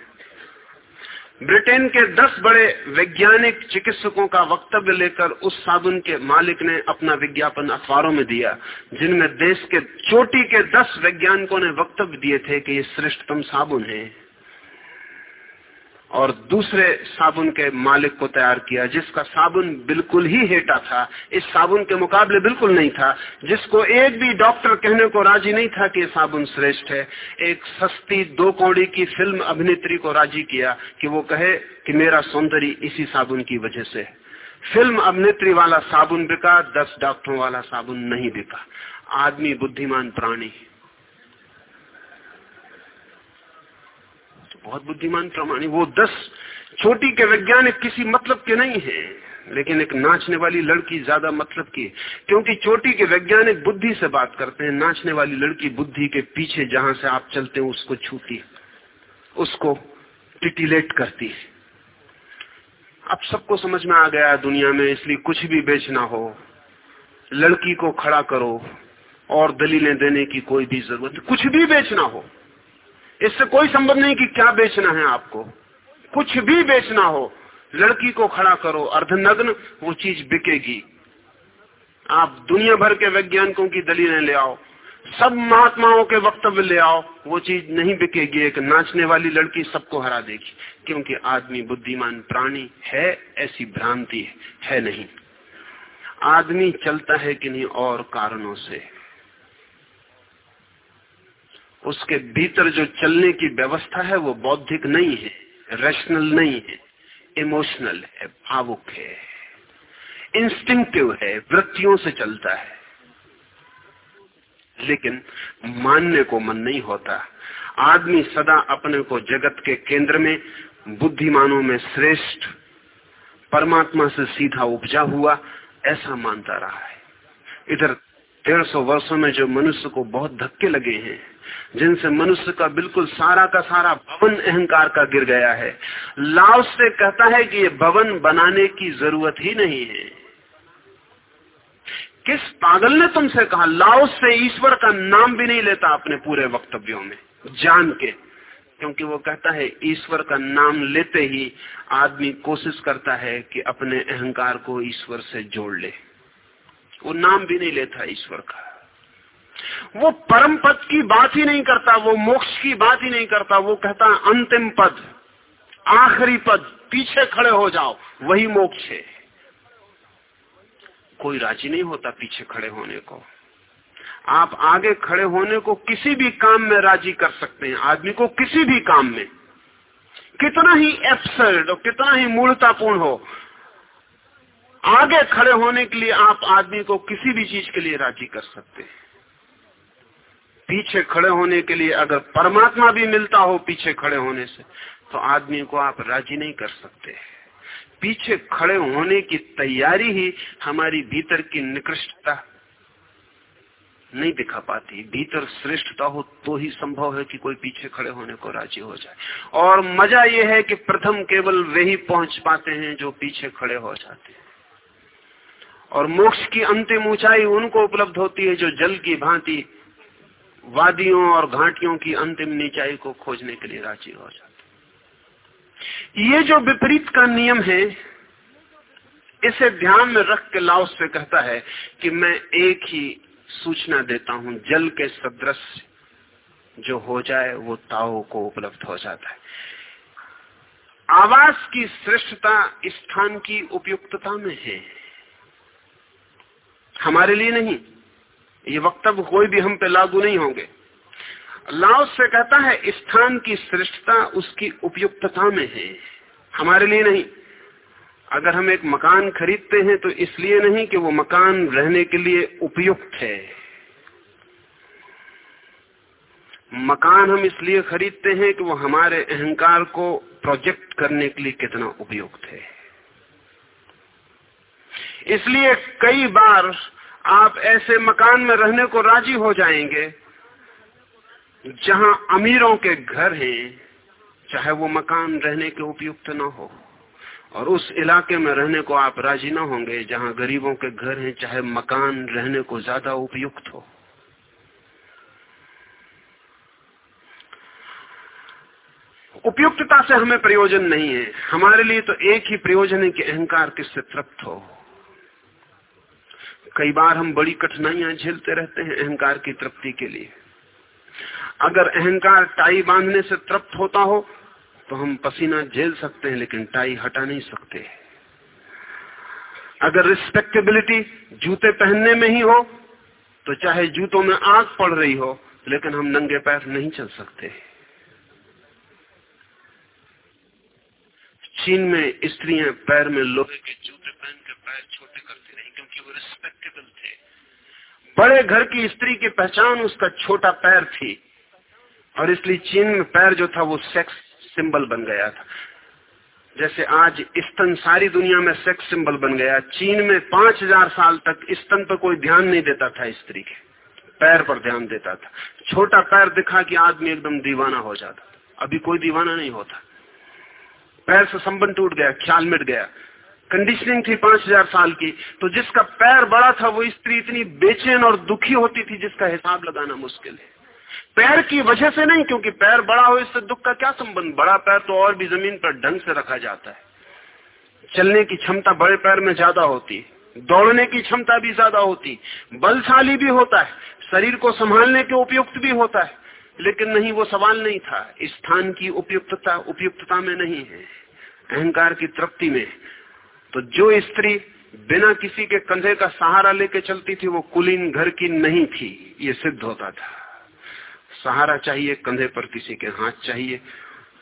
ब्रिटेन के दस बड़े वैज्ञानिक चिकित्सकों का वक्तव्य लेकर उस साबुन के मालिक ने अपना विज्ञापन अखबारों में दिया, जिनमें देश के चोटी के दस वैज्ञानिकों ने वक्तव्य दिए थे कि ये श्रेष्ठतम साबुन है। और दूसरे साबुन के मालिक को तैयार किया, जिसका साबुन बिल्कुल ही हेटा था। इस साबुन के मुकाबले बिल्कुल नहीं था। जिसको एक भी डॉक्टर कहने को राज़ी नहीं था कि साबुन श्रेष्ठ है। एक सस्ती दो कौड़ी की फ़िल्म अभिनेत्री को राज़ी किया कि वो कहे कि मेरा सौंदर्य इसी साबुन की वजह से है। फ़िल्म अभिनेत्री वाला साबुन बिका, दस डॉक्टरों वाला साबुन नहीं बिका। आदमी बुद्धिमान प्राणी। बहुत बुद्धिमान प्रमाणी, वो दस छोटी के वैज्ञानिक किसी मतलब के नहीं है, लेकिन एक नाचने वाली लड़की ज़्यादा मतलब की क्योंकि चोटी के वैज्ञानिक बुद्धि से बात करते हैं, नाचने वाली लड़की बुद्धि के पीछे जहाँ से आप चलते हैं, उसको छूती उसको टिटिलेट करती है। अब सबको समझ में आ गया दुनिया में, इसलिए कुछ भी बेचना हो, लड़की को खड़ा करो और दलीलें देने की कोई भी ज़रूरत, कुछ भी बेचना हो इससे कोई संबंध नहीं कि क्या बेचना है आपको। कुछ भी बेचना हो, लड़की को खड़ा करो, अर्धनग्न, वो चीज़ बिकेगी। आप दुनिया भर के वैज्ञानिकों की दलीलें ले आओ, सब महात्माओं के वक्तव्य ले आओ, वो चीज़ नहीं बिकेगी। एक नाचने वाली लड़की सबको हरा देगी, क्योंकि आदमी बुद्धिमान प्राणी है, ऐसी भ्रांति है है नहीं। आदमी चलता है कि नहीं और कारणों से। उसके भीतर जो चलने की व्यवस्था है, वो बौद्धिक नहीं है रैशनल नहीं है इमोशनल है, भावुक है। इंस्टिंक्टिव है, वृत्तियों से चलता है। लेकिन मानने को मन नहीं होता। आदमी सदा अपने को जगत के केंद्र में, बुद्धिमानों में श्रेष्ठ, परमात्मा से सीधा उपजा हुआ, ऐसा मानता रहा है। इधर डेढ़ सौ वर्षो में जो मनुष्य को बहुत धक्के लगे हैं जिनसे मनुष्य का बिल्कुल सारा का सारा भवन अहंकार का गिर गया है। लाव से कहता है कि ये भवन बनाने की ज़रूरत ही नहीं है। किस पागल ने तुमसे कहा लाओ से ईश्वर का नाम भी नहीं लेता अपने पूरे वक्तव्यों में? जान के। क्योंकि वो कहता है, ईश्वर का नाम लेते ही आदमी कोशिश करता है कि अपने अहंकार को ईश्वर से जोड़ ले। वो नाम भी नहीं लेता ईश्वर का। वो परम पद की बात ही नहीं करता, वो मोक्ष की बात ही नहीं करता, वो कहता अंतिम पद, आखिरी पद, पीछे खड़े हो जाओ, वही मोक्ष है। कोई राज़ी नहीं होता पीछे खड़े होने को। आप आगे खड़े होने को किसी भी काम में राज़ी कर सकते हैं, आदमी को किसी भी काम में। कितना ही एब्सर्ड और कितना ही मूलतापूर्ण हो, आगे खड़े होने के लिए आप आदमी को किसी भी चीज़ के लिए राज़ी कर सकते हैं। पीछे खड़े होने के लिए अगर परमात्मा भी मिलता हो पीछे खड़े होने से तो आदमी को आप राज़ी नहीं कर सकते। पीछे खड़े होने की तैयारी ही हमारी भीतर की निकृष्टता नहीं दिखा पाती। भीतर श्रेष्ठता हो तो ही संभव है कि कोई पीछे खड़े होने को राज़ी हो जाए। और मज़ा यह है कि प्रथम केवल वे ही पहुँच पाते हैं जो पीछे खड़े हो जाते हैं। और मोक्ष की अंतिम ऊंचाई उनको उपलब्ध होती है जो जल की भांति वादियों और घाटियों की अंतिम निचाई को खोजने के लिए राज़ी हो जाते ये जो विपरीत का नियम है, इसे ध्यान में रख के लाओस से कहता है कि मैं एक ही सूचना देता हूँ, जल के सदृश जो हो जाए वो ताओ को उपलब्ध हो जाता है। आवास की श्रेष्ठता स्थान की उपयुक्तता में है। हमारे लिए नहीं ये वक्तव्य कोई भी हम पे लागू नहीं होंगे। लाओ से कहता है, स्थान की श्रेष्ठता उसकी उपयुक्तता में है। हमारे लिए नहीं। अगर हम एक मकान खरीदते हैं तो इसलिए नहीं कि वो मकान रहने के लिए उपयुक्त है। मकान हम इसलिए खरीदते हैं कि वो हमारे अहंकार को प्रोजेक्ट करने के लिए कितना उपयुक्त है। इसलिए कई बार आप ऐसे मकान में रहने को राज़ी हो जाएँगे, जहाँ अमीरों के घर हैं, चाहे वो मकान रहने के उपयुक्त ना हो। और उस इलाके में रहने को आप राज़ी ना होंगे, जहाँ गरीबों के घर हैं, चाहे मकान रहने को ज़्यादा उपयुक्त हो। उपयुक्तता से हमें प्रयोजन नहीं है। हमारे लिए तो एक ही प्रयोजन है कि अहंकार किससे तृप्त हो। कई बार हम बड़ी कठिनाइयाँ झेलते रहते हैं अहंकार की तृप्ति के लिए। अगर अहंकार टाई बांधने से तृप्त होता हो तो हम पसीना झेल सकते हैं, लेकिन टाई हटा नहीं सकते। अगर रिस्पेक्टेबिलिटी जूते पहनने में ही हो तो चाहे जूतों में आग पड़ रही हो, लेकिन हम नंगे पैर नहीं चल सकते। चीन में स्त्रियाँ पैर में लोहे के जूते पहन के पैर छोटे करती रही क्योंकि वो रिस्पेक्टेबल थे। बड़े घर की स्त्री की पहचान उसका छोटा पैर थी और इसलिए चीन में पैर जो था वो सेक्स सिंबल बन गया था। जैसे आज स्तन सारी दुनिया में सेक्स सिंबल बन गया। चीन में पाँच हज़ार साल तक स्तन पर कोई ध्यान नहीं देता था स्त्री के। पैर पर ध्यान देता था। छोटा पैर दिखा कि आदमी एकदम दीवाना हो जाता अभी कोई दीवाना नहीं होता। पैर से संबंध टूट गया, ख्याल मिट गया। कंडीशनिंग थी पाँच हज़ार साल की तो जिसका पैर बड़ा था वो स्त्री इतनी बेचैन और दुखी होती थी जिसका हिसाब लगाना मुश्किल है। पैर की वजह से नहीं, क्योंकि पैर बड़ा हो इससे दुख का क्या संबंध? बड़ा पैर तो और भी ज़मीन पर ढंग से रखा जाता है। चलने की क्षमता बड़े पैर में ज़्यादा होती, दौड़ने की क्षमता भी ज़्यादा होती, बलशाली भी होता है, शरीर को संभालने के उपयुक्त भी होता है, लेकिन नहीं, वो सवाल नहीं था। स्थान की उपयुक्तता उपयुक्तता में नहीं है, अहंकार की तृप्ति में। तो जो स्त्री बिना किसी के कंधे का सहारा लेके चलती थी, वो कुलीन घर की नहीं थी। ये सिद्ध होता था। सहारा चाहिए, कंधे पर किसी के हाथ चाहिए।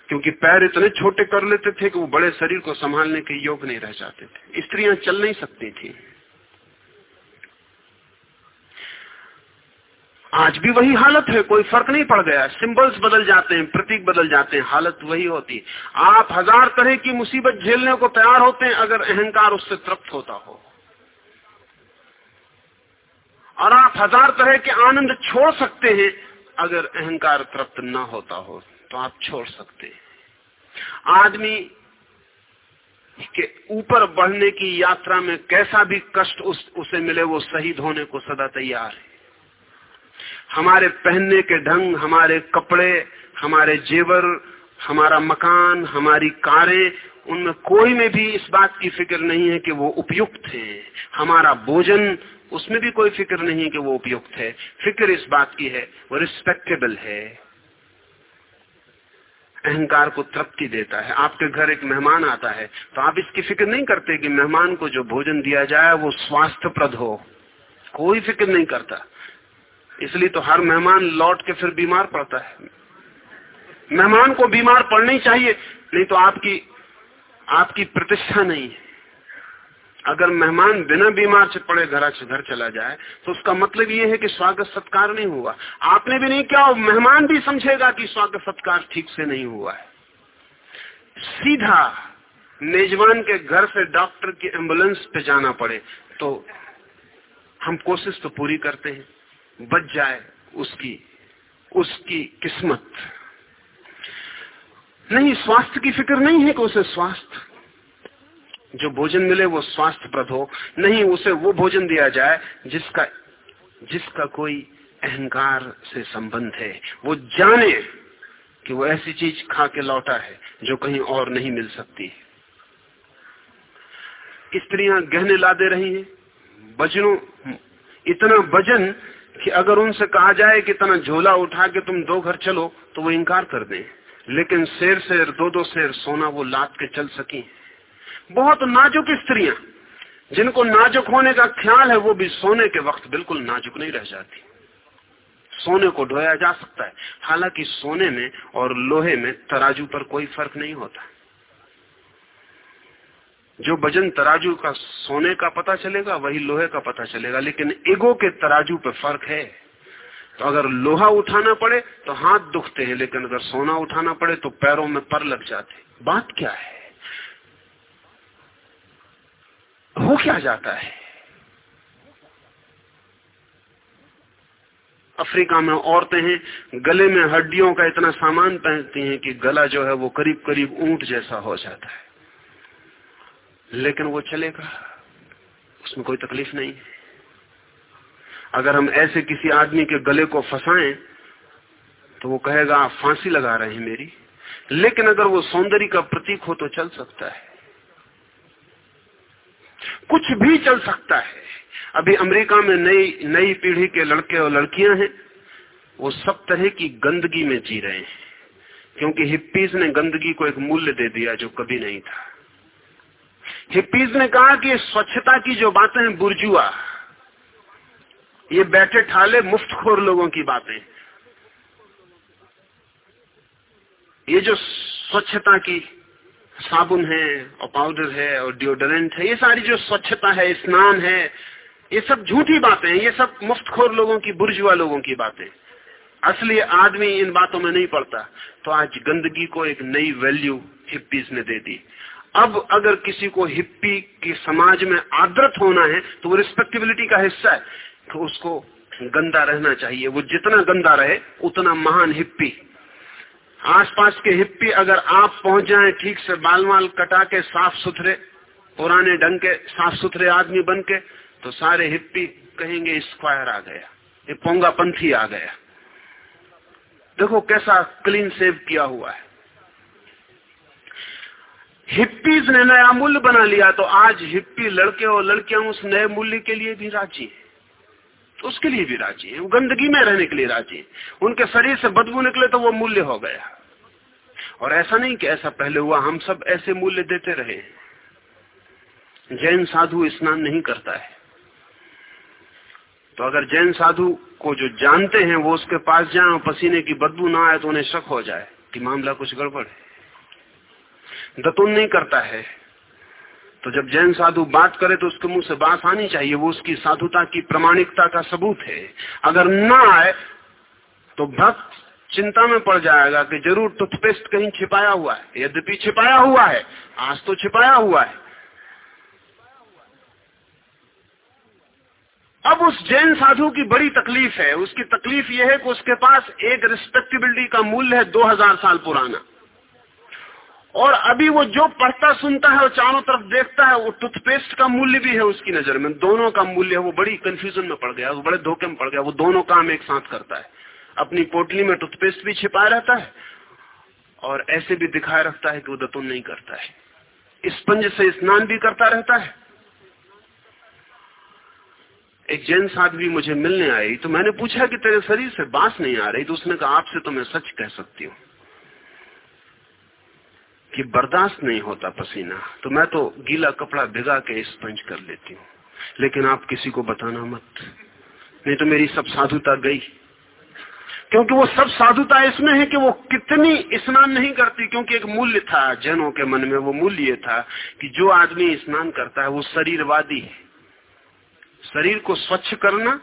क्योंकि पैर इतने छोटे कर लेते थे कि वो बड़े शरीर को संभालने के योग नहीं रह जाते थे। स्त्रियाँ चल नहीं सकती थी। आज भी वही हालत है, कोई फ़र्क नहीं पड़ गया। सिंबल्स बदल जाते हैं, प्रतीक बदल जाते हैं, हालत वही होती है। आप हज़ार तरह की मुसीबत झेलने को तैयार होते हैं, अगर अहंकार उससे तृप्त होता हो। और आप हज़ार तरह के आनंद छोड़ सकते हैं, अगर अहंकार तृप्त ना होता हो तो आप छोड़ सकते हैं। आदमी के ऊपर बढ़ने की यात्रा में कैसा भी कष्ट उस, उसे मिले, वो शहीद होने को सदा तैयार है। हमारे पहनने के ढंग, हमारे कपड़े, हमारे जेवर, हमारा मकान, हमारी कारें, उनमें कोई में भी इस बात की फ़िक्र नहीं है कि वो उपयुक्त है। हमारा भोजन, उसमें भी कोई फ़िक्र नहीं है कि वो उपयुक्त है। फ़िक्र इस बात की है, वो रिस्पेक्टेबल है। अहंकार को तृप्ति देता है। आपके घर एक मेहमान आता है तो आप इसकी फ़िक्र नहीं करते कि मेहमान को जो भोजन दिया जाए, वो स्वास्थ्यप्रद हो। कोई फ़िक्र नहीं करता। इसलिए तो हर मेहमान लौट के फिर बीमार पड़ता है। मेहमान को बीमार पड़नी चाहिए, नहीं तो आपकी आपकी प्रतिष्ठा नहीं है। अगर मेहमान बिना बीमार से पड़े घर से घर चला जाए तो उसका मतलब ये है कि स्वागत सत्कार नहीं हुआ। आपने भी नहीं किया, मेहमान भी समझेगा कि स्वागत सत्कार ठीक से नहीं हुआ है। सीधा मेजबान के घर से डॉक्टर की एंबुलेंस पे जाना पड़े तो हम कोशिश तो पूरी करते हैं। बच जाए उसकी उसकी किस्मत। नहीं, स्वास्थ्य की फ़िक्र नहीं है कि उसे स्वास्थ्य, जो भोजन मिले वो स्वास्थ्यप्रद हो। नहीं, उसे वो भोजन दिया जाए जिसका जिसका कोई अहंकार से संबंध है। वो जाने कि वो ऐसी चीज़ खा के लौटा है जो कहीं और नहीं मिल सकती। स्त्रियाँ गहने ला दे रही हैं बजनों इतना वज़न कि अगर उनसे कहा जाए कि इतना झोला उठा के तुम दो घर चलो तो वो इनकार कर दें। लेकिन शेर शेर दो दो शेर, सोना वो लाद के चल सकी। बहुत नाजुक स्त्रियाँ, जिनको नाजुक होने का ख्याल है, वो भी सोने के वक्त बिल्कुल नाजुक नहीं रह जाती। सोने को ढोया जा सकता है। हालाँकि सोने में और लोहे में तराजू पर कोई फ़र्क नहीं होता। जो वज़न तराजू का, सोने का पता चलेगा, वही लोहे का पता चलेगा। लेकिन ईगो के तराजू पे फ़र्क है। तो अगर लोहा उठाना पड़े तो हाथ दुखते हैं, लेकिन अगर सोना उठाना पड़े तो पैरों में पर लग जाते बात क्या है? हो क्या जाता है? अफ्रीका में औरतें हैं, गले में हड्डियों का इतना सामान पहनती हैं कि गला जो है वो करीब करीब ऊँट जैसा हो जाता है। लेकिन वो चलेगा। उसमें कोई तकलीफ़ नहीं। है अगर हम ऐसे किसी आदमी के गले को फंसाएँ तो वो कहेगा, आप फांसी लगा रहे हैं मेरी। लेकिन अगर वो सौंदर्य का प्रतीक हो तो चल सकता है। कुछ भी चल सकता है। अभी अमेरिका में नई नई पीढ़ी के लड़के और लड़कियाँ हैं। वो सब तरह की गंदगी में जी रहे हैं। क्योंकि हिप्पीज ने गंदगी को एक मूल्य दे दिया जो कभी नहीं था। हिप्पीज ने कहा कि स्वच्छता की जो बातें हैं, बुर्जुआ, ये बैठे ठाले मुफ्तखोर लोगों की बातें। ये जो स्वच्छता की साबुन है और पाउडर है और डिओडरेंट है, ये सारी जो स्वच्छता है, स्नान है, ये सब झूठी बातें हैं, ये सब मुफ्तखोर लोगों की, बुर्जुआ लोगों की बातें। असली आदमी इन बातों में नहीं पड़ता। तो आज गंदगी को एक नई वैल्यू हिप्पीज ने दे दी। अब अगर किसी को हिप्पी के समाज में आदृत होना है तो वो रिस्पेक्टेबिलिटी का हिस्सा है तो उसको गंदा रहना चाहिए। वो जितना गंदा रहे, उतना महान हिप्पी। आसपास के हिप्पी अगर आप पहुँच जाएँ, ठीक से बाल माल कटा के साफ़ सुथरे, पुराने ढंग के साफ़ सुथरे आदमी बन के तो सारे हिप्पी कहेंगे स्क्वायर आ गया। ये पोंगा पंथी आ गया। देखो कैसा क्लीन सेव किया हुआ है। हिप्पीज ने नया मूल्य बना लिया तो आज हिप्पी लड़के और लड़कियाँ उस नए मूल्य के लिए भी राज़ी है। तो उसके लिए भी राज़ी है, वो गंदगी में रहने के लिए राज़ी है। उनके शरीर से बदबू निकले तो वो मूल्य हो गया। और ऐसा नहीं कि ऐसा पहले हुआ, हम सब ऐसे मूल्य देते रहे जैन साधु स्नान नहीं करता है। तो अगर जैन साधु को जो जानते हैं, वो उसके पास जाए और पसीने की बदबू ना आए तो उन्हें शक हो जाए कि मामला कुछ गड़बड़ है। दतुन नहीं करता है। तो जब जैन साधु बात करे तो उसके मुँह से बात आनी चाहिए, वो उसकी साधुता की प्रमाणिकता का सबूत है। अगर ना आए तो भक्त चिंता में पड़ जाएगा कि ज़रूर टूथपेस्ट कहीं छिपाया हुआ है। यद्यपि छिपाया हुआ है, आज तो छिपाया हुआ है। अब उस जैन साधु की बड़ी तकलीफ़ है। उसकी तकलीफ़ यह है कि उसके पास एक रिस्पेक्टेबिलिटी का मूल्य है 2000 साल पुराना। और अभी वो जो पढ़ता सुनता है वो चारों तरफ़ देखता है, वो टूथपेस्ट का मूल्य भी है उसकी नज़र में। दोनों का मूल्य है, वो बड़ी कंफ्यूजन में पड़ गया, वो बड़े धोखे में पड़ गया, वो दोनों काम एक साथ करता है। अपनी पोटली में टूथपेस्ट भी छिपाया रहता है और ऐसे भी दिखाए रखता है कि वो दतुन नहीं करता है। स्पंज से स्नान भी करता रहता है। एक जैन साध्वी मुझे मिलने आई तो मैंने पूछा कि तेरे शरीर से बाँस नहीं आ रही तो उसने कहा, आपसे तो मैं सच कह सकती हूँ। कि बर्दाश्त नहीं होता पसीना तो मैं तो गीला कपड़ा भिगा के स्पंज कर लेती हूँ। लेकिन आप किसी को बताना मत। नहीं तो मेरी सब साधुता गई। क्योंकि वो सब साधुता इसमें है कि वो कितनी स्नान नहीं करती, क्योंकि एक मूल्य था जैनों के मन में, वो मूल्य ये था कि जो आदमी स्नान करता है वो शरीरवादी है। शरीर को स्वच्छ करना,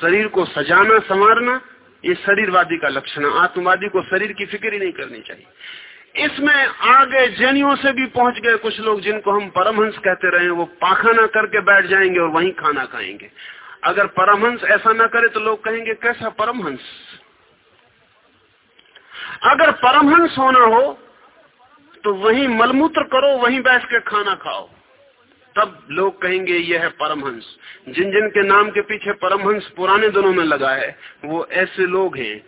शरीर को सजाना, संवारना, ये शरीरवादी का लक्षण आत्मवादी को शरीर की फ़िक्र ही नहीं करनी चाहिए। इसमें आगे जैनियों से भी पहुँच गए कुछ लोग जिनको हम परमहंस कहते रहे वो पाखाना करके बैठ जाएँगे और वहीं खाना खाएँगे। अगर परमहंस ऐसा ना करे तो लोग कहेंगे, कैसा परमहंस? अगर परमहंस होना हो तो वहीं मलमूत्र करो, वहीं बैठ के खाना खाओ। तब लोग कहेंगे, यह है परमहंस। जिन जिन के नाम के पीछे परमहंस पुराने दिनों में लगा है, वो ऐसे लोग हैं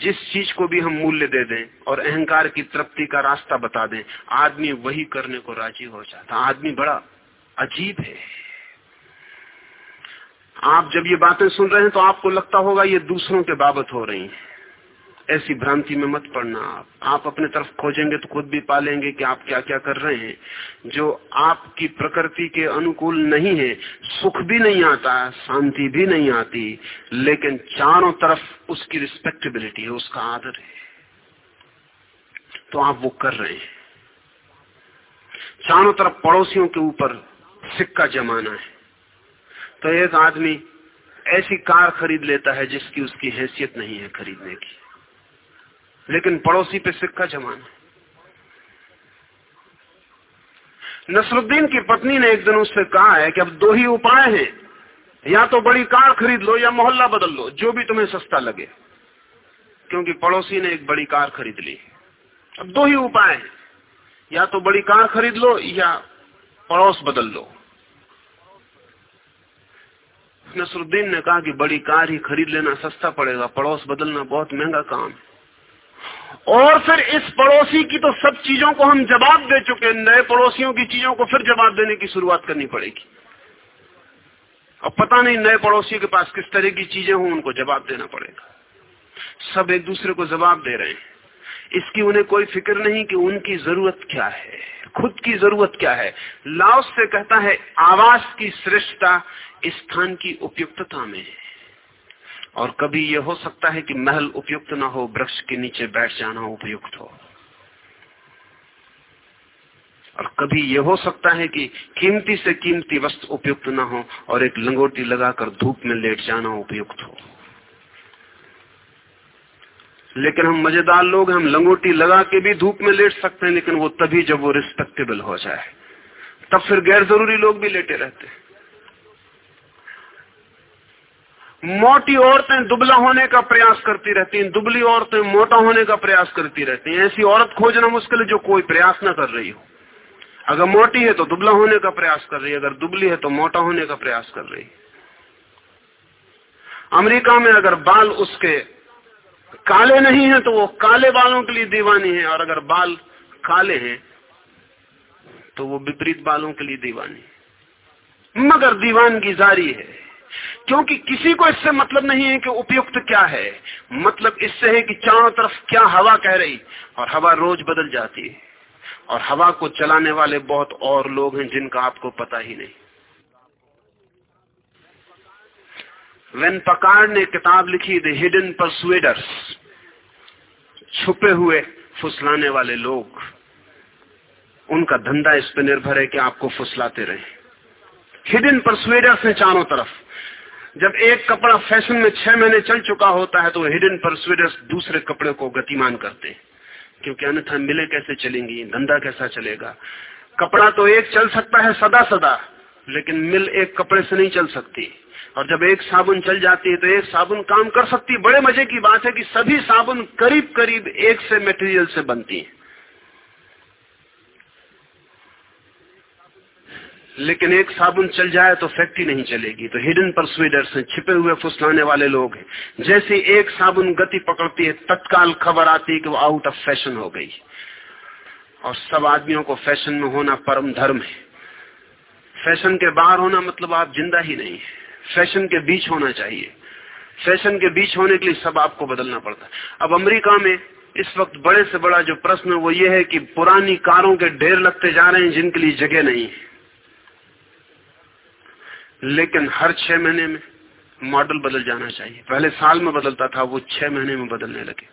जिस चीज़ को भी हम मूल्य दे दें और अहंकार की तृप्ति का रास्ता बता दें, आदमी वही करने को राज़ी हो जाता। आदमी बड़ा अजीब है। आप जब ये बातें सुन रहे हैं तो आपको लगता होगा ये दूसरों के बाबत हो रही हैं। ऐसी भ्रांति में मत पड़ना आप। आप अपने तरफ़ खोजेंगे तो खुद भी पालेंगे कि आप क्या क्या कर रहे हैं। जो आपकी प्रकृति के अनुकूल नहीं है, सुख भी नहीं आता, शांति भी नहीं आती, लेकिन चारों तरफ़ उसकी रिस्पेक्टेबिलिटी है, उसका आदर है। तो आप वो कर रहे हैं। चारों तरफ़ पड़ोसियों के ऊपर सिक्का जमाना है। तो एक आदमी ऐसी कार खरीद लेता है जिसकी उसकी हैसियत नहीं है खरीदने की। लेकिन पड़ोसी पे सिक्का जमाना। नसरुद्दीन की पत्नी ने एक दिन उससे कहा है कि अब दो ही उपाय हैं। या तो बड़ी कार खरीद लो या मोहल्ला बदल लो, जो भी तुम्हें सस्ता लगे। क्योंकि पड़ोसी ने एक बड़ी कार खरीद ली। अब दो ही उपाय हैं। या तो बड़ी कार खरीद लो या पड़ोस बदल लो। नसरुद्दीन ने कहा कि बड़ी कार ही खरीद लेना सस्ता पड़ेगा, पड़ोस बदलना बहुत महँगा काम है। और फिर इस पड़ोसी की तो सब चीज़ों को हम जवाब दे चुके हैं। नए पड़ोसियों की चीज़ों को फिर जवाब देने की शुरुआत करनी पड़ेगी। अब पता नहीं नए पड़ोसियों के पास किस तरह की चीज़ें हों, उनको जवाब देना पड़ेगा। सब एक दूसरे को जवाब दे रहे हैं। इसकी उन्हें कोई फ़िक्र नहीं कि उनकी ज़रूरत क्या है, खुद की ज़रूरत क्या है। लाओस से कहता है, आवास की श्रेष्ठता स्थान की उपयुक्तता में है। और कभी यह हो सकता है कि महल उपयुक्त ना हो, वृक्ष के नीचे बैठ जाना उपयुक्त हो। और कभी यह हो सकता है कि कीमती से कीमती वस्तु उपयुक्त ना हो और एक लंगोटी लगाकर धूप में लेट जाना उपयुक्त हो। लेकिन हम मज़ेदार लोग हम लंगोटी लगा के भी धूप में लेट सकते हैं, लेकिन वो तभी जब वो रिस्पेक्टेबल हो जाए। तब फिर गैर ज़रूरी लोग भी लेटे रहते हैं। मोटी औरतें दुबला होने का प्रयास करती रहती हैं, दुबली औरतें मोटा होने का प्रयास करती रहती हैं। ऐसी औरत खोजना मुश्किल है जो कोई प्रयास ना कर रही हो। अगर मोटी है तो दुबला होने का प्रयास कर रही है, अगर दुबली है तो मोटा होने का प्रयास कर रही है। अमेरिका में अगर बाल उसके काले नहीं है तो वो काले बालों के लिए दीवानी है, और अगर बाल काले हैं तो वो विपरीत बालों के लिए दीवानी मगर दीवानगी जारी है। क्योंकि किसी को इससे मतलब नहीं है कि उपयुक्त क्या है। मतलब इससे है कि चारों तरफ़ क्या हवा कह रही, और हवा रोज बदल जाती है। और हवा को चलाने वाले बहुत और लोग हैं जिनका आपको पता ही नहीं। वेन पकार ने किताब लिखी द हिडन परसुएडर्स छुपे हुए, फुसलाने वाले लोग, उनका धंधा इस पर निर्भर है कि आपको फुसलाते रहे। हिडन परसुएडर्स हैं चारों तरफ़। जब एक कपड़ा फ़ैशन में छह महीने चल चुका होता है तो हिडन परसुएडर्स दूसरे कपड़े को गतिमान करते हैं। क्योंकि अन्यथा मिले कैसे चलेंगी, धंधा कैसा चलेगा? कपड़ा तो एक चल सकता है सदा सदा, लेकिन मिल एक कपड़े से नहीं चल सकती। और जब एक साबुन चल जाती है तो एक साबुन काम कर सकती बड़े मज़े की बात है कि सभी साबुन करीब करीब एक से मटेरियल से बनती हैं। लेकिन एक साबुन चल जाए तो फैक्ट्री नहीं चलेगी। तो हिडन परसुइडर्स हैं, छिपे हुए, फुसलाने वाले लोग हैं। जैसे एक साबुन गति पकड़ती है, तत्काल खबर आती है कि वो आउट ऑफ़ फ़ैशन हो गई। और सब आदमियों को फ़ैशन में होना परम धर्म है। फ़ैशन के बाहर होना मतलब आप ज़िंदा ही नहीं है। फ़ैशन के बीच होना चाहिए। फ़ैशन के बीच होने के लिए सब आपको बदलना पड़ता है। अब अमेरिका में इस वक्त बड़े से बड़ा जो प्रश्न है, वो ये है कि पुरानी कारों के ढेर लगते जा रहे हैं जिनके लिए जगह नहीं है। लेकिन हर छह महीने में मॉडल बदल जाना चाहिए। पहले साल में बदलता था, वो छह महीने में बदलने लगे।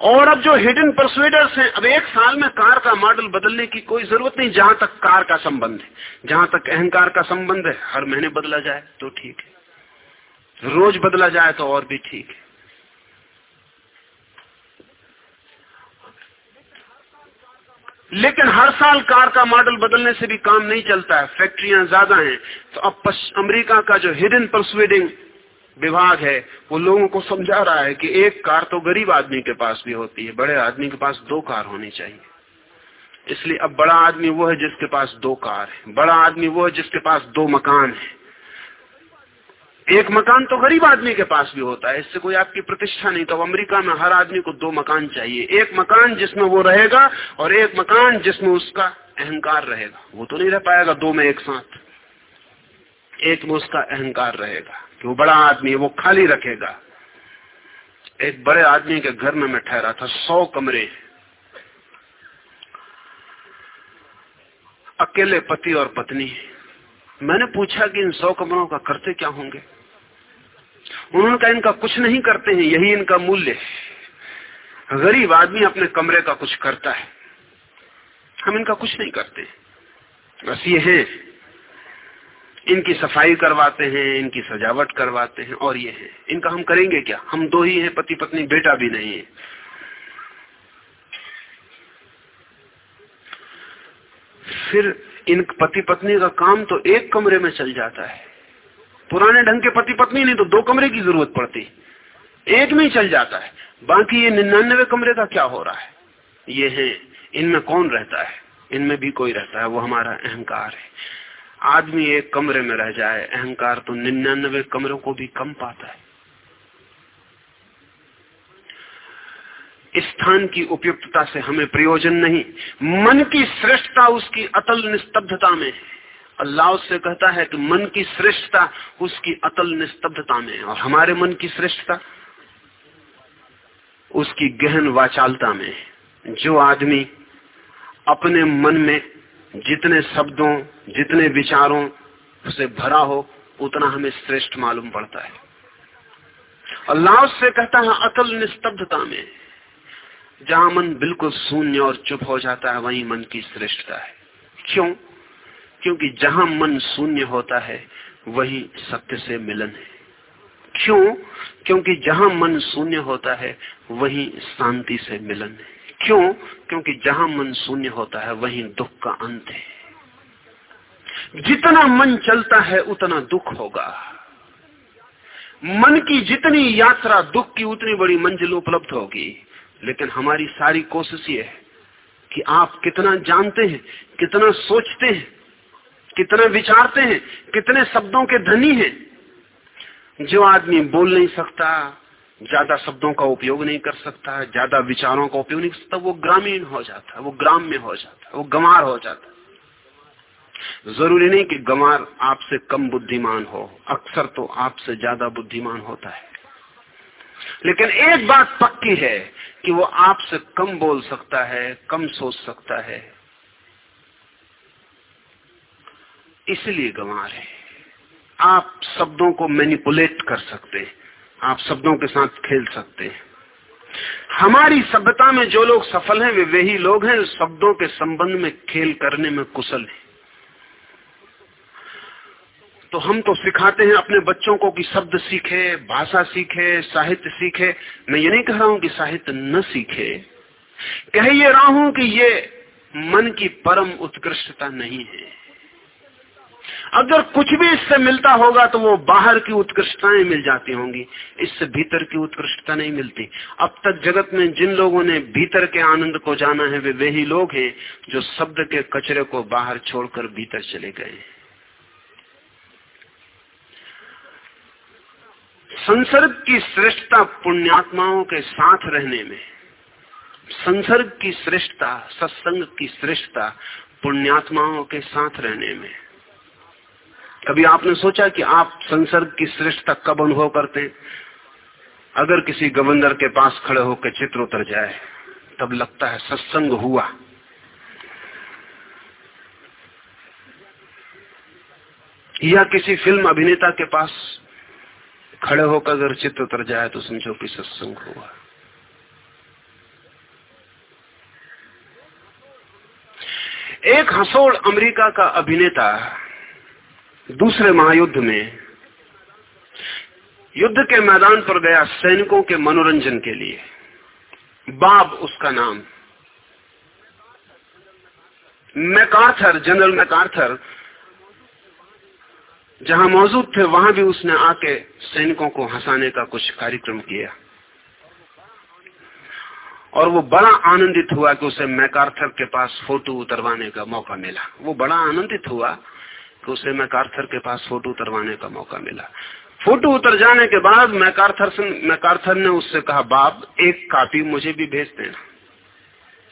और अब जो हिडन परसुएडर्स हैं, अब एक साल में कार का मॉडल बदलने की कोई ज़रूरत नहीं, जहाँ तक कार का संबंध है। जहाँ तक अहंकार का संबंध है, हर महीने बदला जाए तो ठीक है। रोज बदला जाए तो और भी ठीक है। लेकिन हर साल कार का मॉडल बदलने से भी काम नहीं चलता है, फैक्ट्रियाँ ज़्यादा हैं। तो अब अमेरिका का जो हिडन परसुएडिंग विभाग है, वो लोगों को समझा रहा है कि एक कार तो गरीब आदमी के पास भी होती है, बड़े आदमी के पास दो कार होनी चाहिए। इसलिए अब बड़ा आदमी वो है जिसके पास दो कार है, बड़ा आदमी वो है जिसके पास दो मकान है। एक मकान तो गरीब आदमी के पास भी होता है, इससे कोई आपकी प्रतिष्ठा नहीं। तो अमेरिका में हर आदमी को दो मकान चाहिए। एक मकान जिसमें वो रहेगा और एक मकान जिसमें उसका अहंकार रहेगा। वो तो नहीं रह पाएगा दो में एक साथ। एक में उसका अहंकार रहेगा कि वो बड़ा आदमी है, वो खाली रखेगा। एक बड़े आदमी के घर में मैं ठहरा था, सौ कमरे। अकेले पति और पत्नी। मैंने पूछा कि इन सौ कमरों का करते क्या होंगे? उन्होंने कहा, इनका कुछ नहीं करते हैं, यही इनका मूल्य है। गरीब आदमी अपने कमरे का कुछ करता है। हम इनका कुछ नहीं करते। बस ये है। इनकी सफ़ाई करवाते हैं, इनकी सजावट करवाते हैं, और ये है। इनका हम करेंगे क्या? हम दो ही हैं पति पत्नी बेटा भी नहीं है। फिर इन पति पत्नी का काम तो एक कमरे में चल जाता है। पुराने ढंग के पति पत्नी नहीं तो दो कमरे की ज़रूरत पड़ती। एक में ही चल जाता है। बाकी ये निन्यानवे कमरे का क्या हो रहा है? ये है, इनमें कौन रहता है? इनमें भी कोई रहता है, वो हमारा अहंकार है। आदमी एक कमरे में रह जाए, अहंकार तो निन्यानवे कमरों को भी कम पाता है। स्थान की उपयुक्तता से हमें प्रयोजन नहीं, मन की श्रेष्ठता उसकी अतल निस्तब्धता में है। अल्लाह उससे कहता है कि मन की श्रेष्ठता उसकी अतल निस्तब्धता में और हमारे मन की श्रेष्ठता उसकी गहन वाचालता में जो आदमी अपने मन में जितने शब्दों, जितने विचारों से भरा हो, उतना हमें श्रेष्ठ मालूम पड़ता है। अल्लाह से कहता है, अतल निस्तब्धता में जहाँ मन बिल्कुल शून्य और चुप हो जाता है, वही मन की श्रेष्ठता है। क्यों? क्योंकि जहाँ मन शून्य होता है, वही सत्य से मिलन है। क्यों? क्योंकि जहाँ मन शून्य होता है, वही शांति से मिलन है। क्यों? क्योंकि जहाँ मन शून्य होता है, वही दुख का अंत है। जितना मन चलता है, उतना दुख होगा। मन की जितनी यात्रा, दुख की उतनी बड़ी मंजिल उपलब्ध होगी। लेकिन हमारी सारी कोशिश ये है कि आप कितना जानते हैं, कितना सोचते हैं कितना विचारते हैं, कितने शब्दों के धनी हैं। जो आदमी बोल नहीं सकता, ज़्यादा शब्दों का उपयोग नहीं कर सकता, ज़्यादा विचारों का उपयोग नहीं कर सकता, वो ग्रामीण हो जाता, वो ग्राम में हो जाता, वो गंवार हो जाता। ज़रूरी नहीं कि गंवार आपसे कम बुद्धिमान हो, अक्सर तो आपसे ज़्यादा बुद्धिमान होता है। लेकिन एक बात पक्की है कि वो आपसे कम बोल सकता है, कम सोच सकता है। इसलिए गंवार है। आप शब्दों को मैनिपुलेट कर सकते हैं। आप शब्दों के साथ खेल सकते हैं। हमारी सभ्यता में जो लोग सफल हैं, वे वही लोग हैं शब्दों के संबंध में खेल करने में कुशल हैं। तो हम तो सिखाते हैं अपने बच्चों को कि शब्द सीखे, भाषा सीखे, साहित्य सीखे। मैं ये नहीं कह रहा हूँ कि साहित्य न सीखे। कह ये रहा हूँ कि ये मन की परम उत्कृष्टता नहीं है। अगर कुछ भी इससे मिलता होगा तो वो बाहर की उत्कृष्टताएँ मिल जाती होंगी। इससे भीतर की उत्कृष्टता नहीं मिलती। अब तक जगत में जिन लोगों ने भीतर के आनंद को जाना है, वे वही लोग हैं जो शब्द के कचरे को बाहर छोड़कर भीतर चले गए संसर्ग की श्रेष्ठता पुण्यात्माओं के साथ रहने में, संसर्ग की श्रेष्ठता, सत्संग की श्रेष्ठता पुण्यात्माओं के साथ रहने में। कभी आपने सोचा कि आप संसर्ग की श्रेष्ठता कब अनुभव करते? अगर किसी गवर्नर के पास खड़े होकर चित्र उतर जाए, तब लगता है सत्संग हुआ। या किसी फ़िल्म अभिनेता के पास खड़े होकर अगर चित्र उतर जाए तो समझो कि सत्संग हुआ। एक हसोड़ अमेरिका का अभिनेता दूसरे महायुद्ध में, युद्ध के मैदान पर गया सैनिकों के मनोरंजन के लिए। बाब उसका नाम। मैकार्थर, जनरल मैकार्थर, जहाँ मौजूद थे, वहाँ भी उसने आके सैनिकों को हंसाने का कुछ कार्यक्रम किया। और वो बड़ा आनंदित हुआ कि उसे मैकार्थर के पास फ़ोटो उतरवाने का मौका मिला। वो बड़ा आनंदित हुआ तो उसे मैकार्थर के पास फ़ोटो उतरवाने का मौका मिला। फ़ोटो उतर जाने के बाद मैकार्थर से मैकार्थर ने उससे कहा, बाप, एक कापी मुझे भी भेज देना।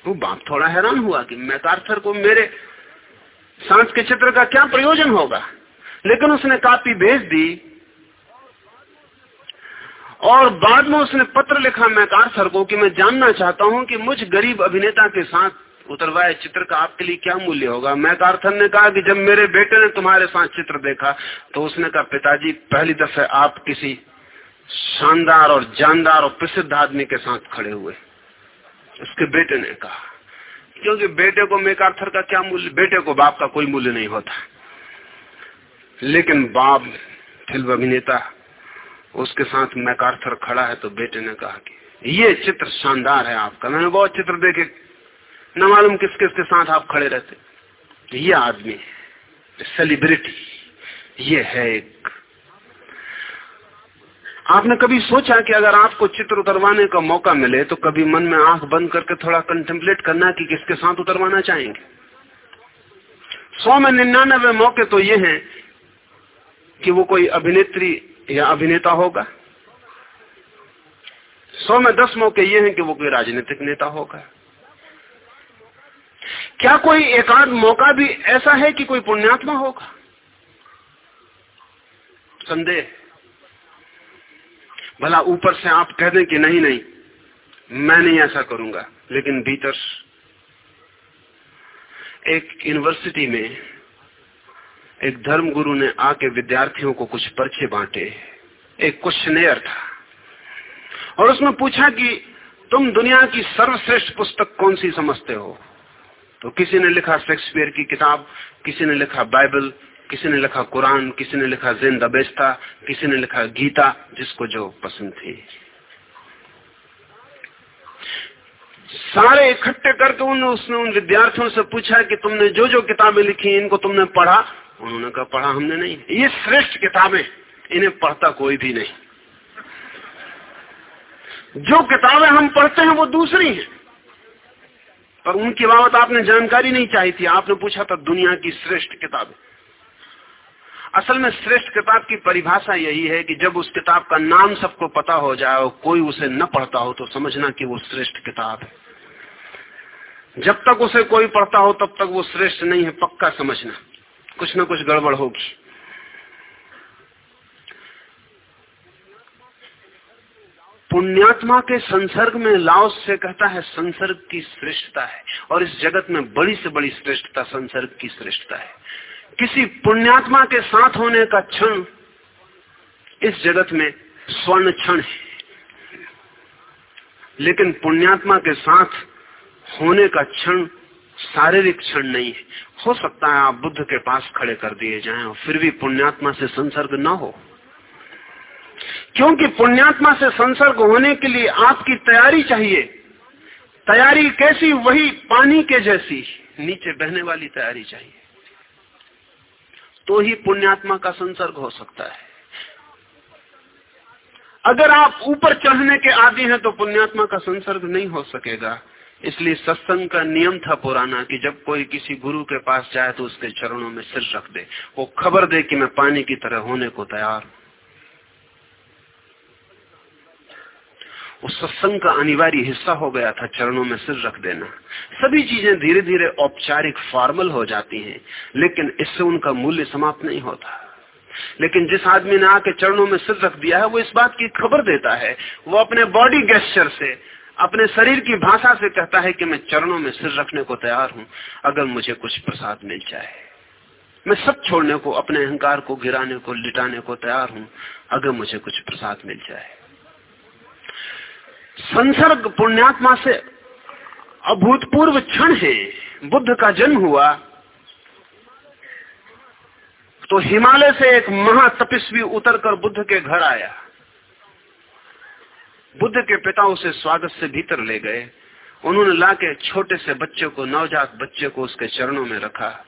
वो बाप थोड़ा हैरान हुआ कि मैकार्थर को मेरे सांस के चित्र का क्या प्रयोजन होगा। लेकिन उसने कापी भेज दी और बाद में उसने पत्र लिखा मैकार्थर को कि मैं जानना चाहता हूँ कि मुझ गरीब अभिनेता के साथ उतरवाए चित्र का आपके लिए क्या मूल्य होगा? मैकार्थन ने कहा कि जब मेरे बेटे ने तुम्हारे साथ चित्र देखा तो उसने कहा, पिताजी, पहली दफे आप किसी शानदार और जानदार और प्रसिद्ध आदमी के साथ खड़े हुए। उसके बेटे ने कहा, क्योंकि बेटे को मेकार्थर का क्या मूल्य, बेटे को बाप का कोई मूल्य नहीं होता। लेकिन बाप फ़िल्म अभिनेता, उसके साथ मैकार्थर खड़ा है तो बेटे ने कहा कि, ये चित्र शानदार है आपका। मैंने बहुत चित्र देखे न मालूम किस किस के साथ आप खड़े रहते। ये आदमी है सेलिब्रिटी ये है एक। आपने कभी सोचा कि अगर आपको चित्र उतरवाने का मौका मिले तो कभी मन में आँख बंद करके थोड़ा कंटेम्पलेट करना कि किसके साथ उतरवाना चाहेंगे? सौ में निन्यानवे मौके तो ये हैं कि वो कोई अभिनेत्री या अभिनेता होगा। सौ में दस मौके ये हैं कि वो कोई राजनीतिक नेता होगा। क्या कोई एकांत मौका भी ऐसा है कि कोई पुण्यात्मा होगा? संदेह। भला ऊपर से आप कह दें कि नहीं नहीं, मैं नहीं ऐसा करूँगा, लेकिन भीतर एक यूनिवर्सिटी में एक धर्म गुरु ने आके विद्यार्थियों को कुछ पर्चे बांटे। एक क्वेश्चनेयर था। और उसमें पूछा कि तुम दुनिया की सर्वश्रेष्ठ पुस्तक कौन सी समझते हो? तो किसी ने लिखा शेक्सपियर की किताब, किसी ने लिखा बाइबल, किसी ने लिखा कुरान, किसी ने लिखा जिंद अबेस्ता, किसी ने लिखा गीता, जिसको जो पसंद थी। सारे इकट्ठे करके उन, उसने उन विद्यार्थियों से पूछा कि तुमने जो जो किताबें लिखी, इनको तुमने पढ़ा? उन्होंने कहा, पढ़ा हमने नहीं। ये श्रेष्ठ किताबें, इन्हें पढ़ता कोई भी नहीं। जो किताबें हम पढ़ते हैं, वो दूसरी हैं। पर उनकी बाबत आपने जानकारी नहीं चाहिए थी। आपने पूछा था, दुनिया की श्रेष्ठ किताब असल में श्रेष्ठ किताब की परिभाषा यही है कि जब उस किताब का नाम सबको पता हो जाए और कोई उसे न पढ़ता हो तो समझना कि वो श्रेष्ठ किताब है। जब तक उसे कोई पढ़ता हो, तब तक वो श्रेष्ठ नहीं है, पक्का समझना। कुछ न कुछ गड़बड़ होगी। पुण्यात्मा के संसर्ग में लाओस से कहता है, संसर्ग की श्रेष्ठता है। और इस जगत में बड़ी से बड़ी श्रेष्ठता, संसर्ग की श्रेष्ठता है। किसी पुण्यात्मा के साथ होने का क्षण, इस जगत में स्वर्ण क्षण है। लेकिन पुण्यात्मा के साथ होने का क्षण, शारीरिक क्षण नहीं है। हो सकता है आप बुद्ध के पास खड़े कर दिए जाएँ और फिर भी पुण्यात्मा से संसर्ग न हो। क्योंकि पुण्यात्मा से संसर्ग होने के लिए आपकी तैयारी चाहिए। तैयारी कैसी? वही पानी के जैसी नीचे बहने वाली तैयारी चाहिए। तो ही पुण्यात्मा का संसर्ग हो सकता है। अगर आप ऊपर चढ़ने के आदि हैं तो पुण्यात्मा का संसर्ग नहीं हो सकेगा। इसलिए सत्संग का नियम था पुराना कि जब कोई किसी गुरु के पास जाए तो उसके चरणों में सिर रख दे। वो खबर दे कि मैं पानी की तरह होने को तैयार हूँ। उस सत्संग का अनिवार्य हिस्सा हो गया था, चरणों में सिर रख देना। सभी चीज़ें धीरे धीरे औपचारिक फॉर्मल हो जाती हैं, लेकिन इससे उनका मूल्य समाप्त नहीं होता। लेकिन जिस आदमी ने आके चरणों में सिर रख दिया है, वो इस बात की खबर देता है। वो अपने बॉडी गेस्टर से, अपने शरीर की भाषा से कहता है कि मैं चरणों में सिर रखने को तैयार हूँ, अगर मुझे कुछ प्रसाद मिल जाए। मैं सब छोड़ने को, अपने अहंकार को गिराने को, लिटाने को तैयार हूँ, अगर मुझे कुछ प्रसाद मिल जाए। संसर्ग पुण्यात्मा से अभूतपूर्व क्षण है, बुद्ध का जन्म हुआ। तो हिमालय से एक महातपस्वी उतरकर बुद्ध के घर आया। बुद्ध के पिता उसे स्वागत से भीतर ले गए। उन्होंने लाके छोटे से बच्चे को, नवजात बच्चे को उसके चरणों में रखा।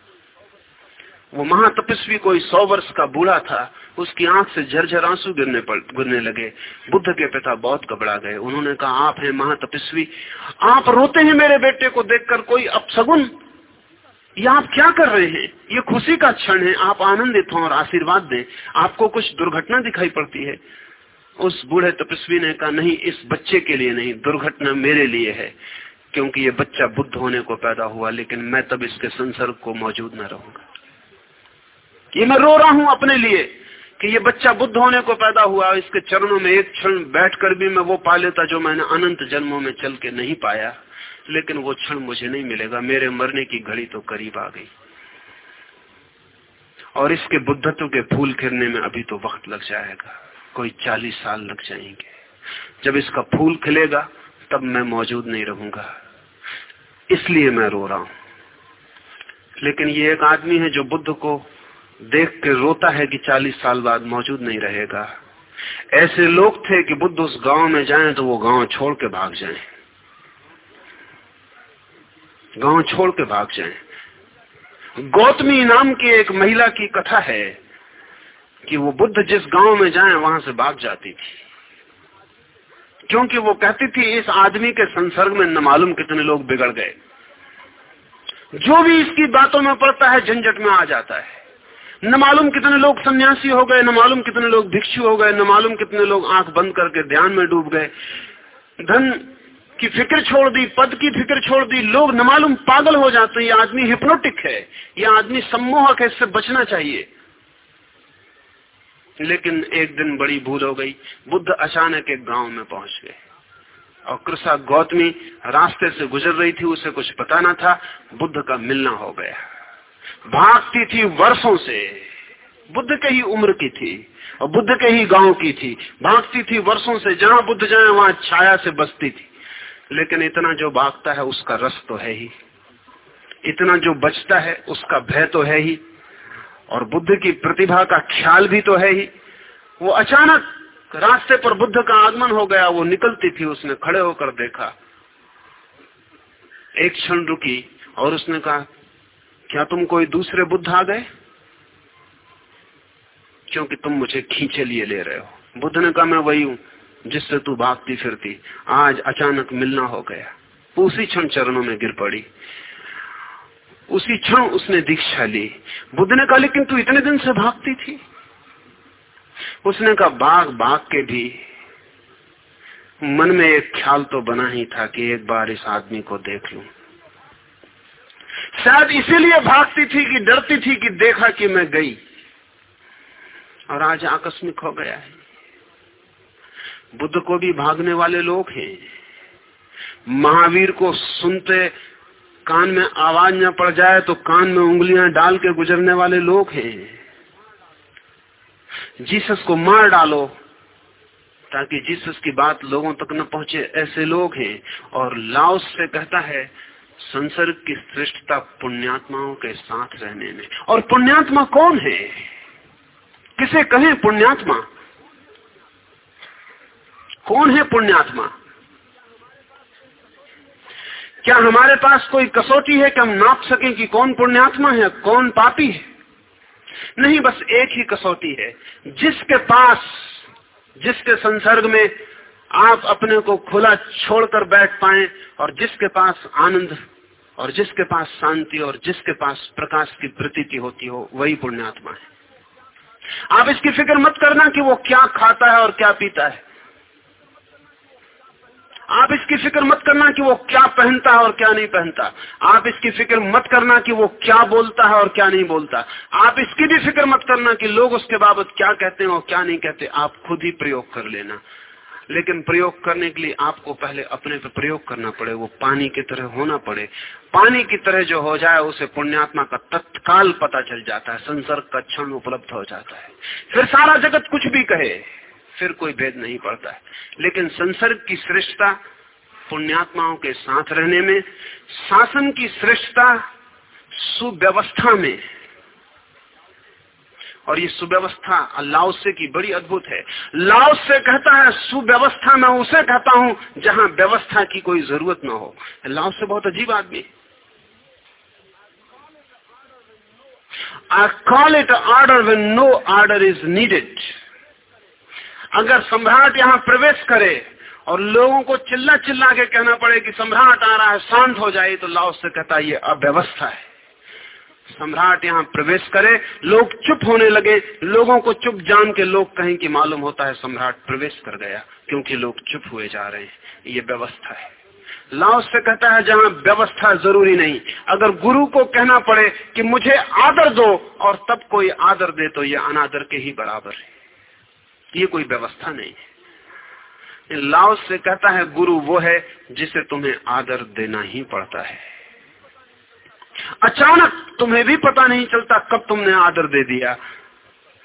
वो महातपस्वी कोई सौ वर्ष का बूढ़ा था, उसकी आँख से झरझर आँसू गिरने गिरने लगे। बुद्ध के पिता बहुत घबरा गए। उन्होंने कहा, आप हैं महातपस्वी। आप रोते हैं मेरे बेटे को देखकर कोई अपसगुन ये आप क्या कर रहे हैं? ये खुशी का क्षण है। आप आनंदित हों और आशीर्वाद दें। आपको कुछ दुर्घटना दिखाई पड़ती है। उस बूढ़े तपस्वी ने कहा, नहीं, इस बच्चे के लिए नहीं। दुर्घटना मेरे लिए है, क्योंकि ये बच्चा बुद्ध होने को पैदा हुआ, लेकिन मैं तब इसके संसर्ग को मौजूद न रहूँगा। ये मैं रो रहा हूँ अपने लिए, कि ये बच्चा बुद्ध होने को पैदा हुआ इसके चरणों में एक क्षण बैठकर भी मैं वो पा लेता जो मैंने अनंत जन्मों में चल के नहीं पाया, लेकिन वो क्षण मुझे नहीं मिलेगा। मेरे मरने की घड़ी तो करीब आ गई। और इसके बुद्धत्व के फूल खिलने में अभी तो वक्त लग जाएगा। कोई चालीस साल लग जाएँगे। जब इसका फूल खिलेगा, तब मैं मौजूद नहीं रहूँगा। इसलिए मैं रो रहा हूँ। लेकिन ये एक आदमी है जो बुद्ध को देख के रोता है कि चालीस साल बाद मौजूद नहीं रहेगा। ऐसे लोग थे कि बुद्ध उस गाँव में जाएँ तो वो गाँव छोड़ के भाग जाएँ। गाँव छोड़ के भाग जाएँ। गौतमी नाम की एक महिला की कथा है कि वो बुद्ध जिस गाँव में जाए, वहाँ से भाग जाती थी। क्योंकि वो कहती थी, इस आदमी के संसर्ग में न मालूम कितने लोग बिगड़ गए। जो भी इसकी बातों में पड़ता है, झंझट में आ जाता है। न मालूम कितने लोग सन्यासी हो गए, न मालूम कितने लोग भिक्षु हो गए, न मालूम कितने लोग आँख बंद करके ध्यान में डूब गए। धन की फ़िक्र छोड़ दी, पद की फ़िक्र छोड़ दी, लोग न मालूम पागल हो जाते ये आदमी हिप्नोटिक है। ये आदमी सम्मोहक है, इससे बचना चाहिए। लेकिन एक दिन बड़ी भूल हो गई। बुद्ध अचानक एक गाँव में पहुँच गए। और कृषा गौतमी रास्ते से गुजर रही थी, उसे कुछ पता ना था। बुद्ध का मिलना हो गया। भागती थी वर्षों से। बुद्ध के ही उम्र की थी और बुद्ध के ही गाँव की थी। भागती थी वर्षों से, जहाँ बुद्ध जाए, वहाँ छाया से बसती थी। लेकिन इतना जो भागता है, उसका रस तो है ही। इतना जो बचता है, उसका भय तो है ही। और बुद्ध की प्रतिभा का ख्याल भी तो है ही। वो अचानक रास्ते पर बुद्ध का आगमन हो गया, वो निकलती थी, उसने खड़े होकर देखा। एक क्षण रुकी और उसने कहा क्या तुम कोई दूसरे बुद्ध आ गए? क्योंकि तुम मुझे खींचे लिए ले रहे हो। बुद्ध ने कहा, मैं वही हूँ जिससे तू भागती फिरती। आज अचानक मिलना हो गया। उसी क्षण चरणों में गिर पड़ी। उसी क्षण उसने दीक्षा ली। बुद्ध ने कहा, लेकिन तू इतने दिन से भागती थी? उसने कहा बाघ भाग के भी। मन में एक ख्याल तो बना ही था कि एक बार इस आदमी को देख लूँ। शायद इसीलिए भागती थी कि डरती थी कि देखा कि मैं गई। और आज आकस्मिक हो गया है। बुद्ध को भी भागने वाले लोग हैं। महावीर को सुनते कान में आवाज़ न पड़ जाए तो कान में उंगलियाँ डाल के गुजरने वाले लोग हैं। जीसस को मार डालो, ताकि जीसस की बात लोगों तक न पहुँचे, ऐसे लोग हैं। और लाओस से कहता है संसर्ग की श्रेष्ठता पुण्यात्माओं के साथ रहने में। और पुण्यात्मा कौन है? किसे कहें पुण्यात्मा? कौन है पुण्यात्मा? क्या हमारे पास कोई कसौटी है कि हम नाप सकें कि कौन पुण्यात्मा है, कौन पापी है? नहीं, बस एक ही कसौटी है। जिसके पास, जिसके संसर्ग में आप अपने को खुला छोड़कर बैठ पाए और जिसके पास आनंद और जिसके पास शांति और जिसके पास प्रकाश की प्रतीति होती हो, वही पुण्यात्मा है। आप इसकी फ़िक्र मत करना कि वो क्या खाता है और क्या पीता है। आप इसकी फ़िक्र मत करना कि वो क्या पहनता है और क्या नहीं पहनता। आप इसकी फ़िक्र मत करना कि वो क्या बोलता है और क्या नहीं बोलता। आप इसकी भी फ़िक्र मत करना कि लोग उसके बाबत क्या कहते हैं और क्या नहीं कहते। आप खुद ही प्रयोग कर लेना। लेकिन प्रयोग करने के लिए आपको पहले अपने पे प्रयोग करना पड़े, वो पानी की तरह होना पड़े। पानी की तरह जो हो जाए, उसे पुण्यात्मा का तत्काल पता चल जाता है, संसर्ग का क्षण उपलब्ध हो जाता है। फिर सारा जगत कुछ भी कहे, फिर कोई भेद नहीं पड़ता है। लेकिन संसर्ग की श्रेष्ठता, पुण्यात्माओं के साथ रहने में, शासन की श्रेष्ठता, सुव्यवस्था में और ये सुव्यवस्था लाओसे की बड़ी अद्भुत है। लाओस से कहता है, सुव्यवस्था मैं उसे कहता हूँ जहाँ व्यवस्था की कोई ज़रूरत ना हो। लाओस से बहुत अजीब आदमी। I call it order when no order is needed अगर सम्राट यहाँ प्रवेश करे और लोगों को चिल्ला चिल्ला के कहना पड़े कि सम्राट आ रहा है, शांत हो जाए तो लाओस से कहता है, ये अव्यवस्था है। सम्राट यहाँ प्रवेश करे, लोग चुप होने लगे। लोगों को चुप जान के लोग कहें कि मालूम होता है सम्राट प्रवेश कर गया, क्योंकि लोग चुप हुए जा रहे हैं। ये व्यवस्था है। लाओस से कहता है, जहाँ व्यवस्था ज़रूरी नहीं। अगर गुरु को कहना पड़े कि मुझे आदर दो और तब कोई आदर दे तो ये अनादर के ही बराबर है। ये कोई व्यवस्था नहीं है। लाओस से कहता है, गुरु वो है जिसे तुम्हें आदर देना ही पड़ता है। अचानक तुम्हें भी पता नहीं चलता कब तुमने आदर दे दिया।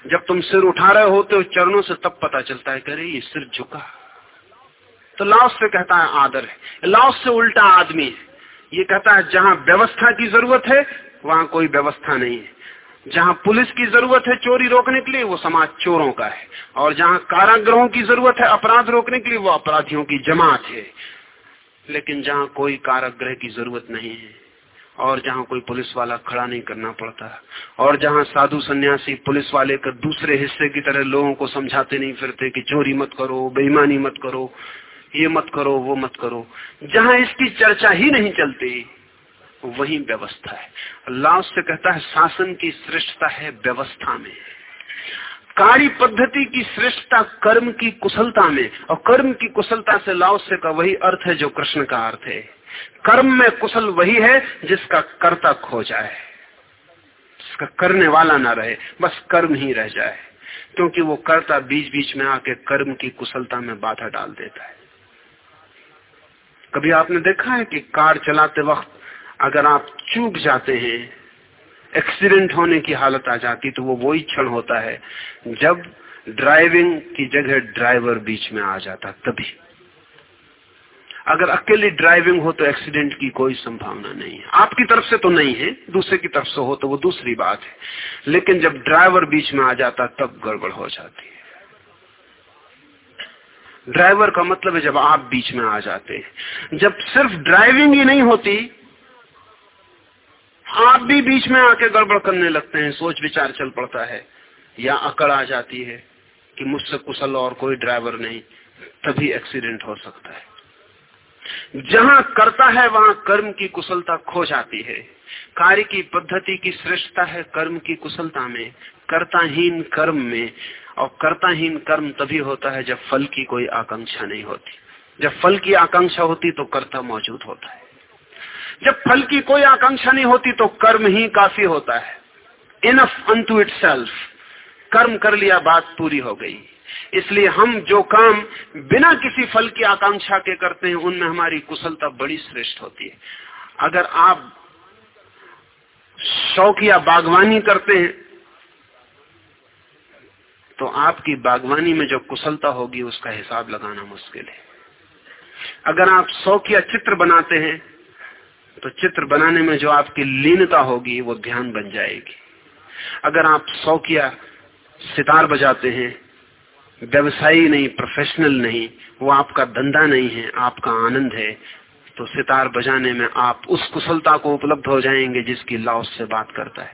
जब तुम सिर उठा रहे होते हो चरणों से, तब पता चलता है करे ये सिर झुका। तो लाओस से कहता है, आदर है। लाओस से उल्टा आदमी है। ये कहता है, जहाँ व्यवस्था की ज़रूरत है, वहाँ कोई व्यवस्था नहीं है। जहाँ पुलिस की ज़रूरत है चोरी रोकने के लिए, वो समाज चोरों का है। और जहाँ कारागृहों की ज़रूरत है अपराध रोकने के लिए, वो अपराधियों की जमात है। लेकिन जहाँ कोई कारागृह की ज़रूरत नहीं है और जहाँ कोई पुलिस वाला खड़ा नहीं करना पड़ता। और जहाँ साधु सन्यासी पुलिस वाले का दूसरे हिस्से की तरह लोगों को समझाते नहीं फिरते कि चोरी मत करो, बेईमानी मत करो, ये मत करो, वो मत करो। जहाँ इसकी चर्चा ही नहीं चलती, वही व्यवस्था है। अल्लाह से कहता है, शासन की श्रेष्ठता है व्यवस्था में। कार्य पद्धति की श्रेष्ठता कर्म की कुशलता में। और कर्म की कुशलता से लाओ से का वही अर्थ है जो कृष्ण का अर्थ है। कर्म में कुशल वही है जिसका कर्ता खो जाए, जिसका करने वाला ना रहे, बस कर्म ही रह जाए। क्योंकि वो कर्ता बीच बीच में आके कर्म की कुशलता में बाधा डाल देता है। कभी आपने देखा है कि कार चलाते वक्त अगर आप चूक जाते हैं, एक्सीडेंट होने की हालत आ जाती तो वो वही क्षण होता है जब ड्राइविंग की जगह ड्राइवर बीच में आ जाता तभी। अगर अकेली ड्राइविंग हो तो एक्सीडेंट की कोई संभावना नहीं है। आपकी तरफ़ से तो नहीं है, दूसरे की तरफ़ से हो तो वो दूसरी बात है। लेकिन जब ड्राइवर बीच में आ जाता, तब गड़बड़ हो जाती है। ड्राइवर का मतलब है जब आप बीच में आ जाते हैं। जब सिर्फ़ ड्राइविंग ही नहीं होती, आप भी बीच में आके गड़बड़ करने लगते हैं, सोच विचार चल पड़ता है। या अकड़ आ जाती है कि मुझसे कुशल और कोई ड्राइवर नहीं, तभी एक्सीडेंट हो सकता है। जहाँ करता है वहाँ कर्म की कुशलता खो जाती है। कार्य की पद्धति की श्रेष्ठता है कर्म की कुशलता में, कर्ताहीन कर्म में, और कर्ताहीन कर्म तभी होता है जब फल की कोई आकांक्षा नहीं होती। जब फल की आकांक्षा होती तो कर्ता मौजूद होता है। जब फल की कोई आकांक्षा नहीं होती तो कर्म ही काफ़ी होता है। इनफ अनटू इट कर्म कर लिया, बात पूरी हो गई। इसलिए हम जो काम बिना किसी फल की आकांक्षा के करते हैं, उनमें हमारी कुशलता बड़ी श्रेष्ठ होती है। अगर आप शौक या बागवानी करते हैं तो आपकी बागवानी में जो कुशलता होगी, उसका हिसाब लगाना मुश्किल है। अगर आप शौकिया चित्र बनाते हैं तो चित्र बनाने में जो आपकी लीनता होगी, वो ध्यान बन जाएगी। अगर आप शौकिया सितार बजाते हैं व्यवसायी नहीं प्रोफेशनल नहीं, वो आपका धंधा नहीं है, आपका आनंद है तो सितार बजाने में आप उस कुशलता को उपलब्ध हो जाएँगे जिसकी लाओस से बात करता है।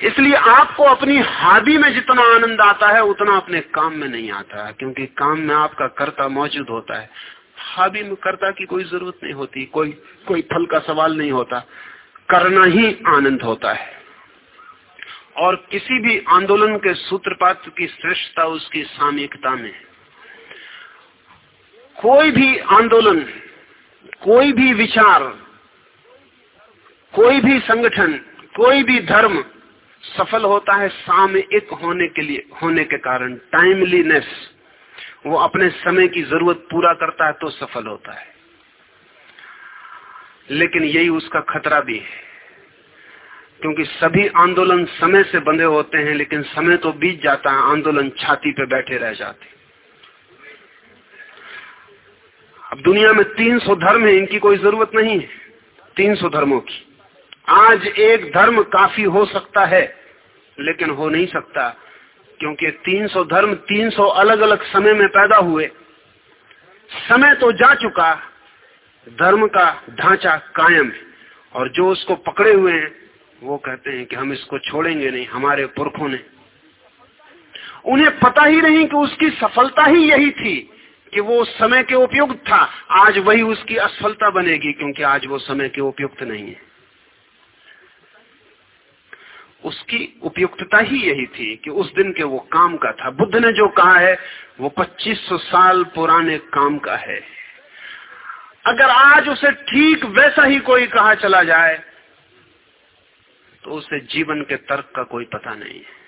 इसलिए आपको अपनी हाबी में जितना आनंद आता है, उतना अपने काम में नहीं आता है क्योंकि काम में आपका कर्ता मौजूद होता है। हाबी में कर्ता की कोई ज़रूरत नहीं होती, कोई कोई फल का सवाल नहीं होता, करना ही आनंद होता है। और किसी भी आंदोलन के सूत्रपात की श्रेष्ठता उसकी सामयिकता में कोई भी आंदोलन, कोई भी विचार, कोई भी संगठन, कोई भी धर्म सफल होता है सामयिक होने के लिए, होने के कारण टाइमलीनेस वो अपने समय की ज़रूरत पूरा करता है तो सफल होता है। लेकिन यही उसका खतरा भी है। क्योंकि सभी आंदोलन समय से बंधे होते हैं, लेकिन समय तो बीत जाता है, आंदोलन छाती पे बैठे रह जाते अब दुनिया में 300 धर्म है, इनकी कोई ज़रूरत नहीं है 300 धर्मों की। आज एक धर्म काफ़ी हो सकता है, लेकिन हो नहीं सकता, क्योंकि 300 धर्म 300 अलग अलग समय में पैदा हुए। समय तो जा चुका, धर्म का ढांचा कायम है, और जो उसको पकड़े हुए हैं वो कहते हैं कि हम इसको छोड़ेंगे नहीं, हमारे पुरखों ने। उन्हें पता ही नहीं कि उसकी सफलता ही यही थी कि वो समय के उपयुक्त था। आज वही उसकी असफलता बनेगी क्योंकि आज वो समय के उपयुक्त नहीं है। उसकी उपयुक्तता ही यही थी कि उस दिन के वो काम का था। बुद्ध ने जो कहा है, वो 2500 साल पुराने काम का है। अगर आज उसे ठीक वैसा ही कोई कहा चला जाए तो उसे जीवन के तर्क का कोई पता नहीं है।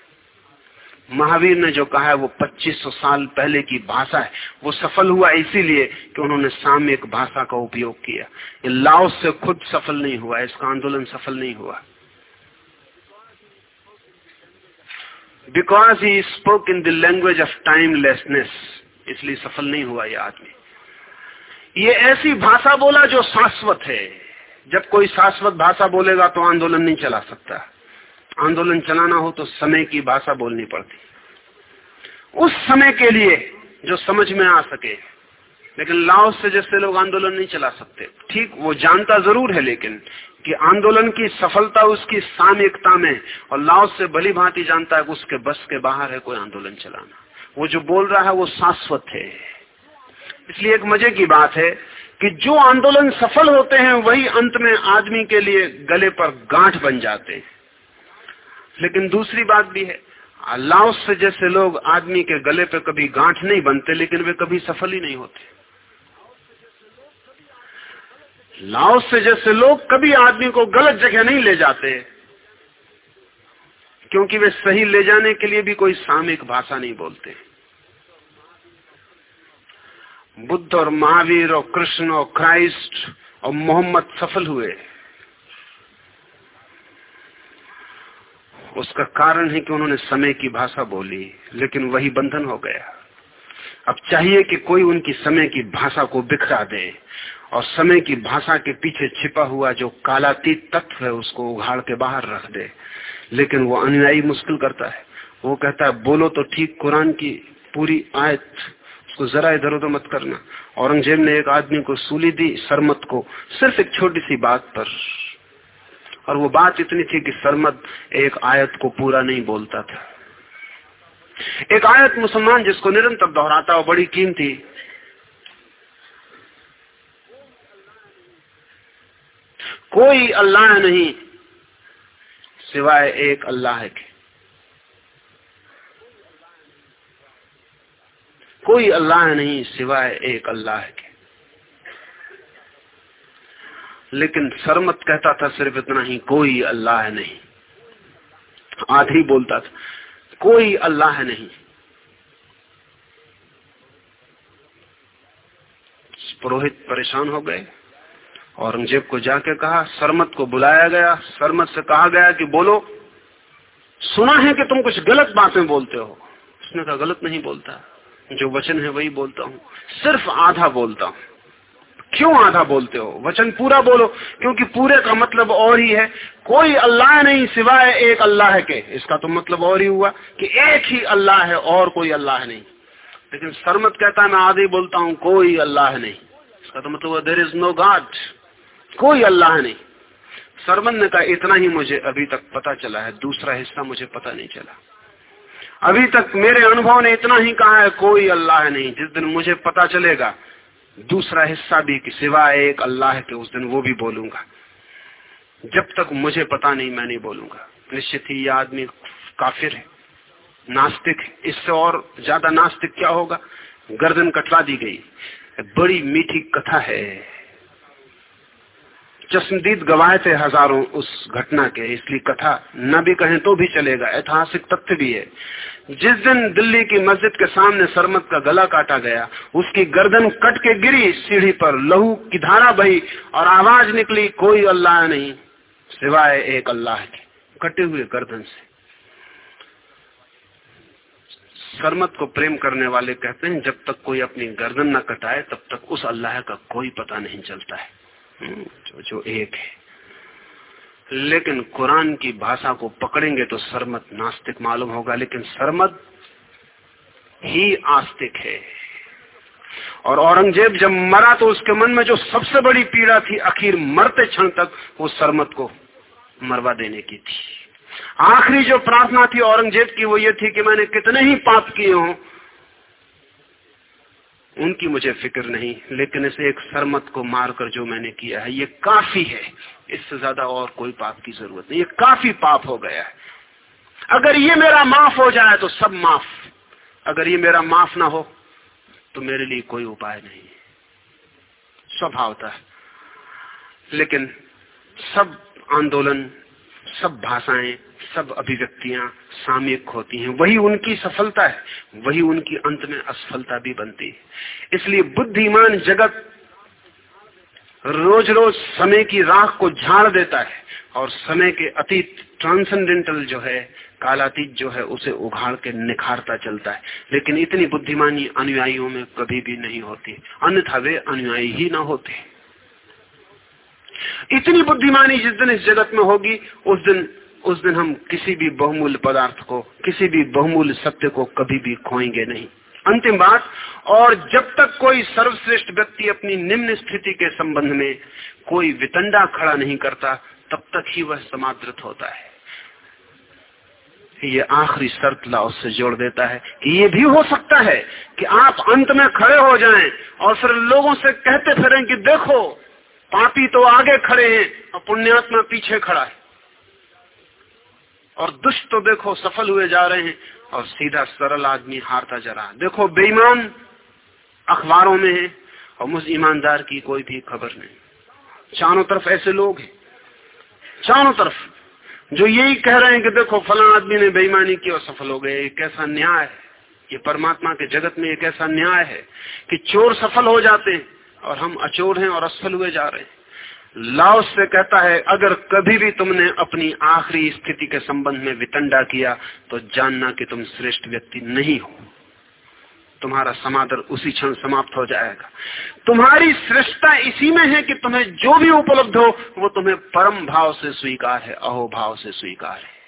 महावीर ने जो कहा है, वो 2500 साल पहले की भाषा है। वो सफल हुआ इसीलिए कि उन्होंने साम्यक भाषा का उपयोग किया। ये लाओस से खुद सफल नहीं हुआ, इसका आंदोलन सफल नहीं हुआ। Because he spoke in the language of timelessness इसलिए सफल नहीं हुआ ये आदमी। ये ऐसी भाषा बोला जो शाश्वत है। जब कोई शाश्वत भाषा बोलेगा तो आंदोलन नहीं चला सकता। आंदोलन चलाना हो तो समय की भाषा बोलनी पड़ती। उस समय के लिए जो समझ में आ सके, लेकिन लाओस से जैसे लोग आंदोलन नहीं चला सकते। ठीक, वो जानता ज़रूर है लेकिन कि आंदोलन की सफलता उसकी सामयिकता में और लाओस से भली भांति जानता है कि उसके बस के बाहर है कोई आंदोलन चलाना। वो जो बोल रहा है वो शाश्वत है। इसलिए एक मज़े की बात है कि जो आंदोलन सफल होते हैं, वही अंत में आदमी के लिए गले पर गांठ बन जाते हैं। लेकिन दूसरी बात भी है लाओस से जैसे लोग आदमी के गले पे कभी गांठ नहीं बनते, लेकिन वे कभी सफल ही नहीं होते। लाओस से जैसे लोग कभी आदमी को गलत जगह नहीं ले जाते, क्योंकि वे सही ले जाने के लिए भी कोई सामयिक भाषा नहीं बोलते। बुद्ध और महावीर और कृष्ण और क्राइस्ट और मोहम्मद सफल हुए। उसका कारण है कि उन्होंने समय की भाषा बोली, लेकिन वही बंधन हो गया। अब चाहिए कि कोई उनकी समय की भाषा को बिखरा दे और समय की भाषा के पीछे छिपा हुआ जो कालातीत तत्व है उसको उघाड़ के बाहर रख दे। लेकिन वो अनुयायी मुश्किल करता है। वो कहता है, बोलो तो ठीक कुरान की पूरी आयत उसको जरा इधर उधर मत करना। औरंगज़ेब ने एक आदमी को सूली दी सरमत को, सिर्फ़ एक छोटी सी बात पर। और वो बात इतनी थी कि सरमत एक आयत को पूरा नहीं बोलता था। एक आयत मुसलमान जिसको निरंतर दोहराता और बड़ी कीमती। कोई अल्लाह नहीं, सिवाय एक अल्लाह के। कोई अल्लाह नहीं सिवाय एक अल्लाह के। लेकिन सरमत कहता था, सिर्फ़ इतना ही, कोई अल्लाह नहीं। आधी बोलता था, कोई अल्लाह नहीं। पुरोहित परेशान हो गए, औरंगज़ेब को जाके कहा सरमत को बुलाया गया। सरमत से कहा गया कि बोलो, सुना है कि तुम कुछ गलत बातें बोलते हो। उसने कहा, गलत नहीं बोलता। जो वचन है वही बोलता हूँ। सिर्फ़ आधा बोलता हूँ। क्यों आधा बोलते हो? वचन पूरा बोलो, क्योंकि पूरे का मतलब और ही है। कोई अल्लाह नहीं सिवाय एक अल्लाह के। इसका तो मतलब और ही हुआ कि एक ही अल्लाह है और कोई अल्लाह नहीं। लेकिन सरमत कहता है मैं आधे बोलता हूँ, कोई अल्लाह नहीं। इसका तो मतलब देर इज़ नो गॉड कोई अल्लाह नहीं। सरमन ने कहा, इतना ही मुझे अभी तक पता चला है, दूसरा हिस्सा मुझे पता नहीं चला। अभी तक मेरे अनुभव ने इतना ही कहा है, कोई अल्लाह नहीं। जिस दिन मुझे पता चलेगा, दूसरा हिस्सा भी कि सिवाय एक अल्लाह के, उस दिन वो भी बोलूँगा। जब तक मुझे पता नहीं, मैं नहीं बोलूँगा। निश्चित ही यह आदमी काफिर है, नास्तिक इससे और ज़्यादा नास्तिक क्या होगा? गर्दन कटवा दी गई। बड़ी मीठी कथा है। चश्मदीद गवाए थे हज़ारों उस घटना के, इसलिए कथा न भी कहें तो भी चलेगा। ऐतिहासिक तथ्य भी है। जिस दिन दिल्ली की मस्जिद के सामने सरमत का गला काटा गया उसकी गर्दन कट के गिरी सीढ़ी पर लहू की धारा बही और आवाज़ निकली कोई अल्लाह नहीं सिवाय एक अल्लाह के कटे हुए गर्दन से। सरमत को प्रेम करने वाले कहते हैं जब तक कोई अपनी गर्दन न कटाए तब तक उस अल्लाह का कोई पता नहीं चलता है। हम्म, जो, जो एक है। लेकिन कुरान की भाषा को पकड़ेंगे तो सरमत नास्तिक मालूम होगा, लेकिन सरमत ही आस्तिक है। और औरंगज़ेब जब मरा तो उसके मन में जो सबसे बड़ी पीड़ा थी, आखिर मरते क्षण तक वो सरमत को मरवा देने की थी। आखिरी जो प्रार्थना थी औरंगज़ेब की वो ये थी कि मैंने कितने ही पाप किए हों उनकी मुझे फ़िक्र नहीं, लेकिन इसे एक सरमत को मारकर जो मैंने किया है, ये काफ़ी है। इससे ज़्यादा और कोई पाप की ज़रूरत नहीं, ये काफ़ी पाप हो गया है। अगर ये मेरा माफ़ हो जाए तो सब माफ़। अगर ये मेरा माफ़ ना हो तो मेरे लिए कोई उपाय नहीं। स्वभावता लेकिन सब आंदोलन, सब भाषाएँ सब अभिव्यक्तियाँ सामयिक होती हैं। वही उनकी सफलता है, वही उनकी अंत में असफलता भी बनती है। इसलिए बुद्धिमान जगत रोज रोज समय की राख को झाड़ देता है और समय के अतीत ट्रांसेंडेंटल जो है, कालातीत जो है, उसे उघाड़ के निखारता चलता है। लेकिन इतनी बुद्धिमानी अनुयायियों में कभी भी नहीं होती। अन्यथा वे अनुयायी ही ना होते। इतनी बुद्धिमानी जिस दिन इस जगत में होगी, उस दिन उस दिन हम किसी भी बहुमूल्य पदार्थ को, किसी भी बहुमूल्य सत्य को कभी भी खोएँगे नहीं। अंतिम बात, और जब तक कोई सर्वश्रेष्ठ व्यक्ति अपनी निम्न स्थिति के संबंध में कोई वितंडा खड़ा नहीं करता, तब तक ही वह समादृत होता है। ये आखिरी शर्त ला उससे जोड़ देता है कि ये भी हो सकता है कि आप अंत में खड़े हो जाएँ और फिर लोगों से कहते फिरें कि देखो, पापी तो आगे खड़े हैं, और पुण्यात्मा पीछे खड़ा है। और दुष्ट तो देखो, सफल हुए जा रहे हैं और सीधा सरल आदमी हारता जा रहा देखो, बेईमान अखबारों में है और मुझ ईमानदार की कोई भी खबर नहीं। चारों तरफ़ ऐसे लोग हैं। चारों तरफ़ जो यही कह रहे हैं कि देखो, फला आदमी ने बेईमानी की और सफल हो गए। कैसा न्याय है? ये परमात्मा के जगत में एक ऐसा न्याय है कि चोर सफल हो जाते हैं और हम अचोर हैं और असफल हुए जा रहे हैं। लाओस से कहता है, अगर कभी भी तुमने अपनी आखिरी स्थिति के संबंध में वितंडा किया तो जानना कि तुम श्रेष्ठ व्यक्ति नहीं हो। तुम्हारा समादर उसी क्षण समाप्त हो जाएगा। तुम्हारी श्रेष्ठता इसी में है कि तुम्हें जो भी उपलब्ध हो, वो तुम्हें परम भाव से स्वीकार है अहो भाव से स्वीकार है।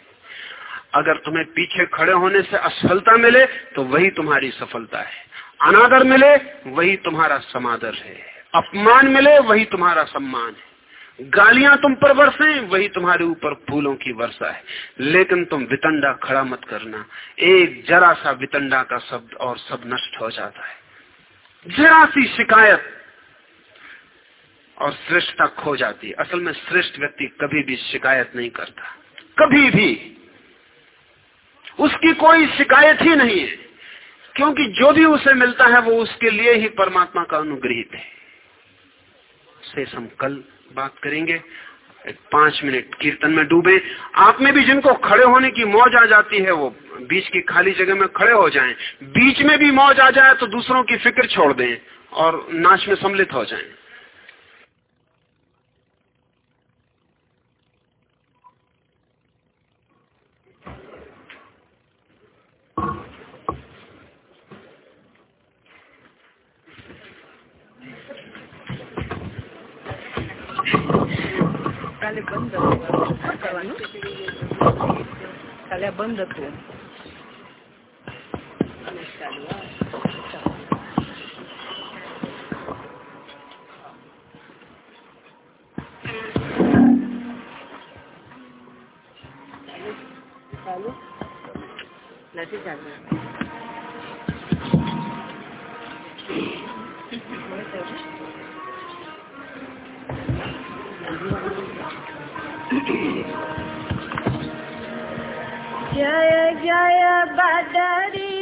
अगर तुम्हें पीछे खड़े होने से असफलता मिले तो वही तुम्हारी सफलता है। अनादर मिले, वही तुम्हारा समादर है। अपमान मिले, वही तुम्हारा सम्मान है। गालियाँ तुम पर बरसे, वही तुम्हारे ऊपर फूलों की वर्षा है। लेकिन तुम वितंडा खड़ा मत करना। एक जरा सा वितंडा का शब्द और सब नष्ट हो जाता है। जरा सी शिकायत और श्रेष्ठता खो जाती असल में श्रेष्ठ व्यक्ति कभी भी शिकायत नहीं करता। कभी भी। उसकी कोई शिकायत ही नहीं है। क्योंकि जो भी उसे मिलता है, वो उसके लिए ही परमात्मा का अनुग्रहित है। से हम कल बात करेंगे। पाँच मिनट कीर्तन में डूबे। आप में भी जिनको खड़े होने की मौज आ जाती है, वो बीच की खाली जगह में खड़े हो जाएँ। बीच में भी मौज आ जाए तो दूसरों की फ़िक्र छोड़ दें और नाच में सम्मिलित हो जाएँ। કાલે બંધ હતું કરવાનું કાલે બંધ હતું નથી ચાલુ जय जय बदरी।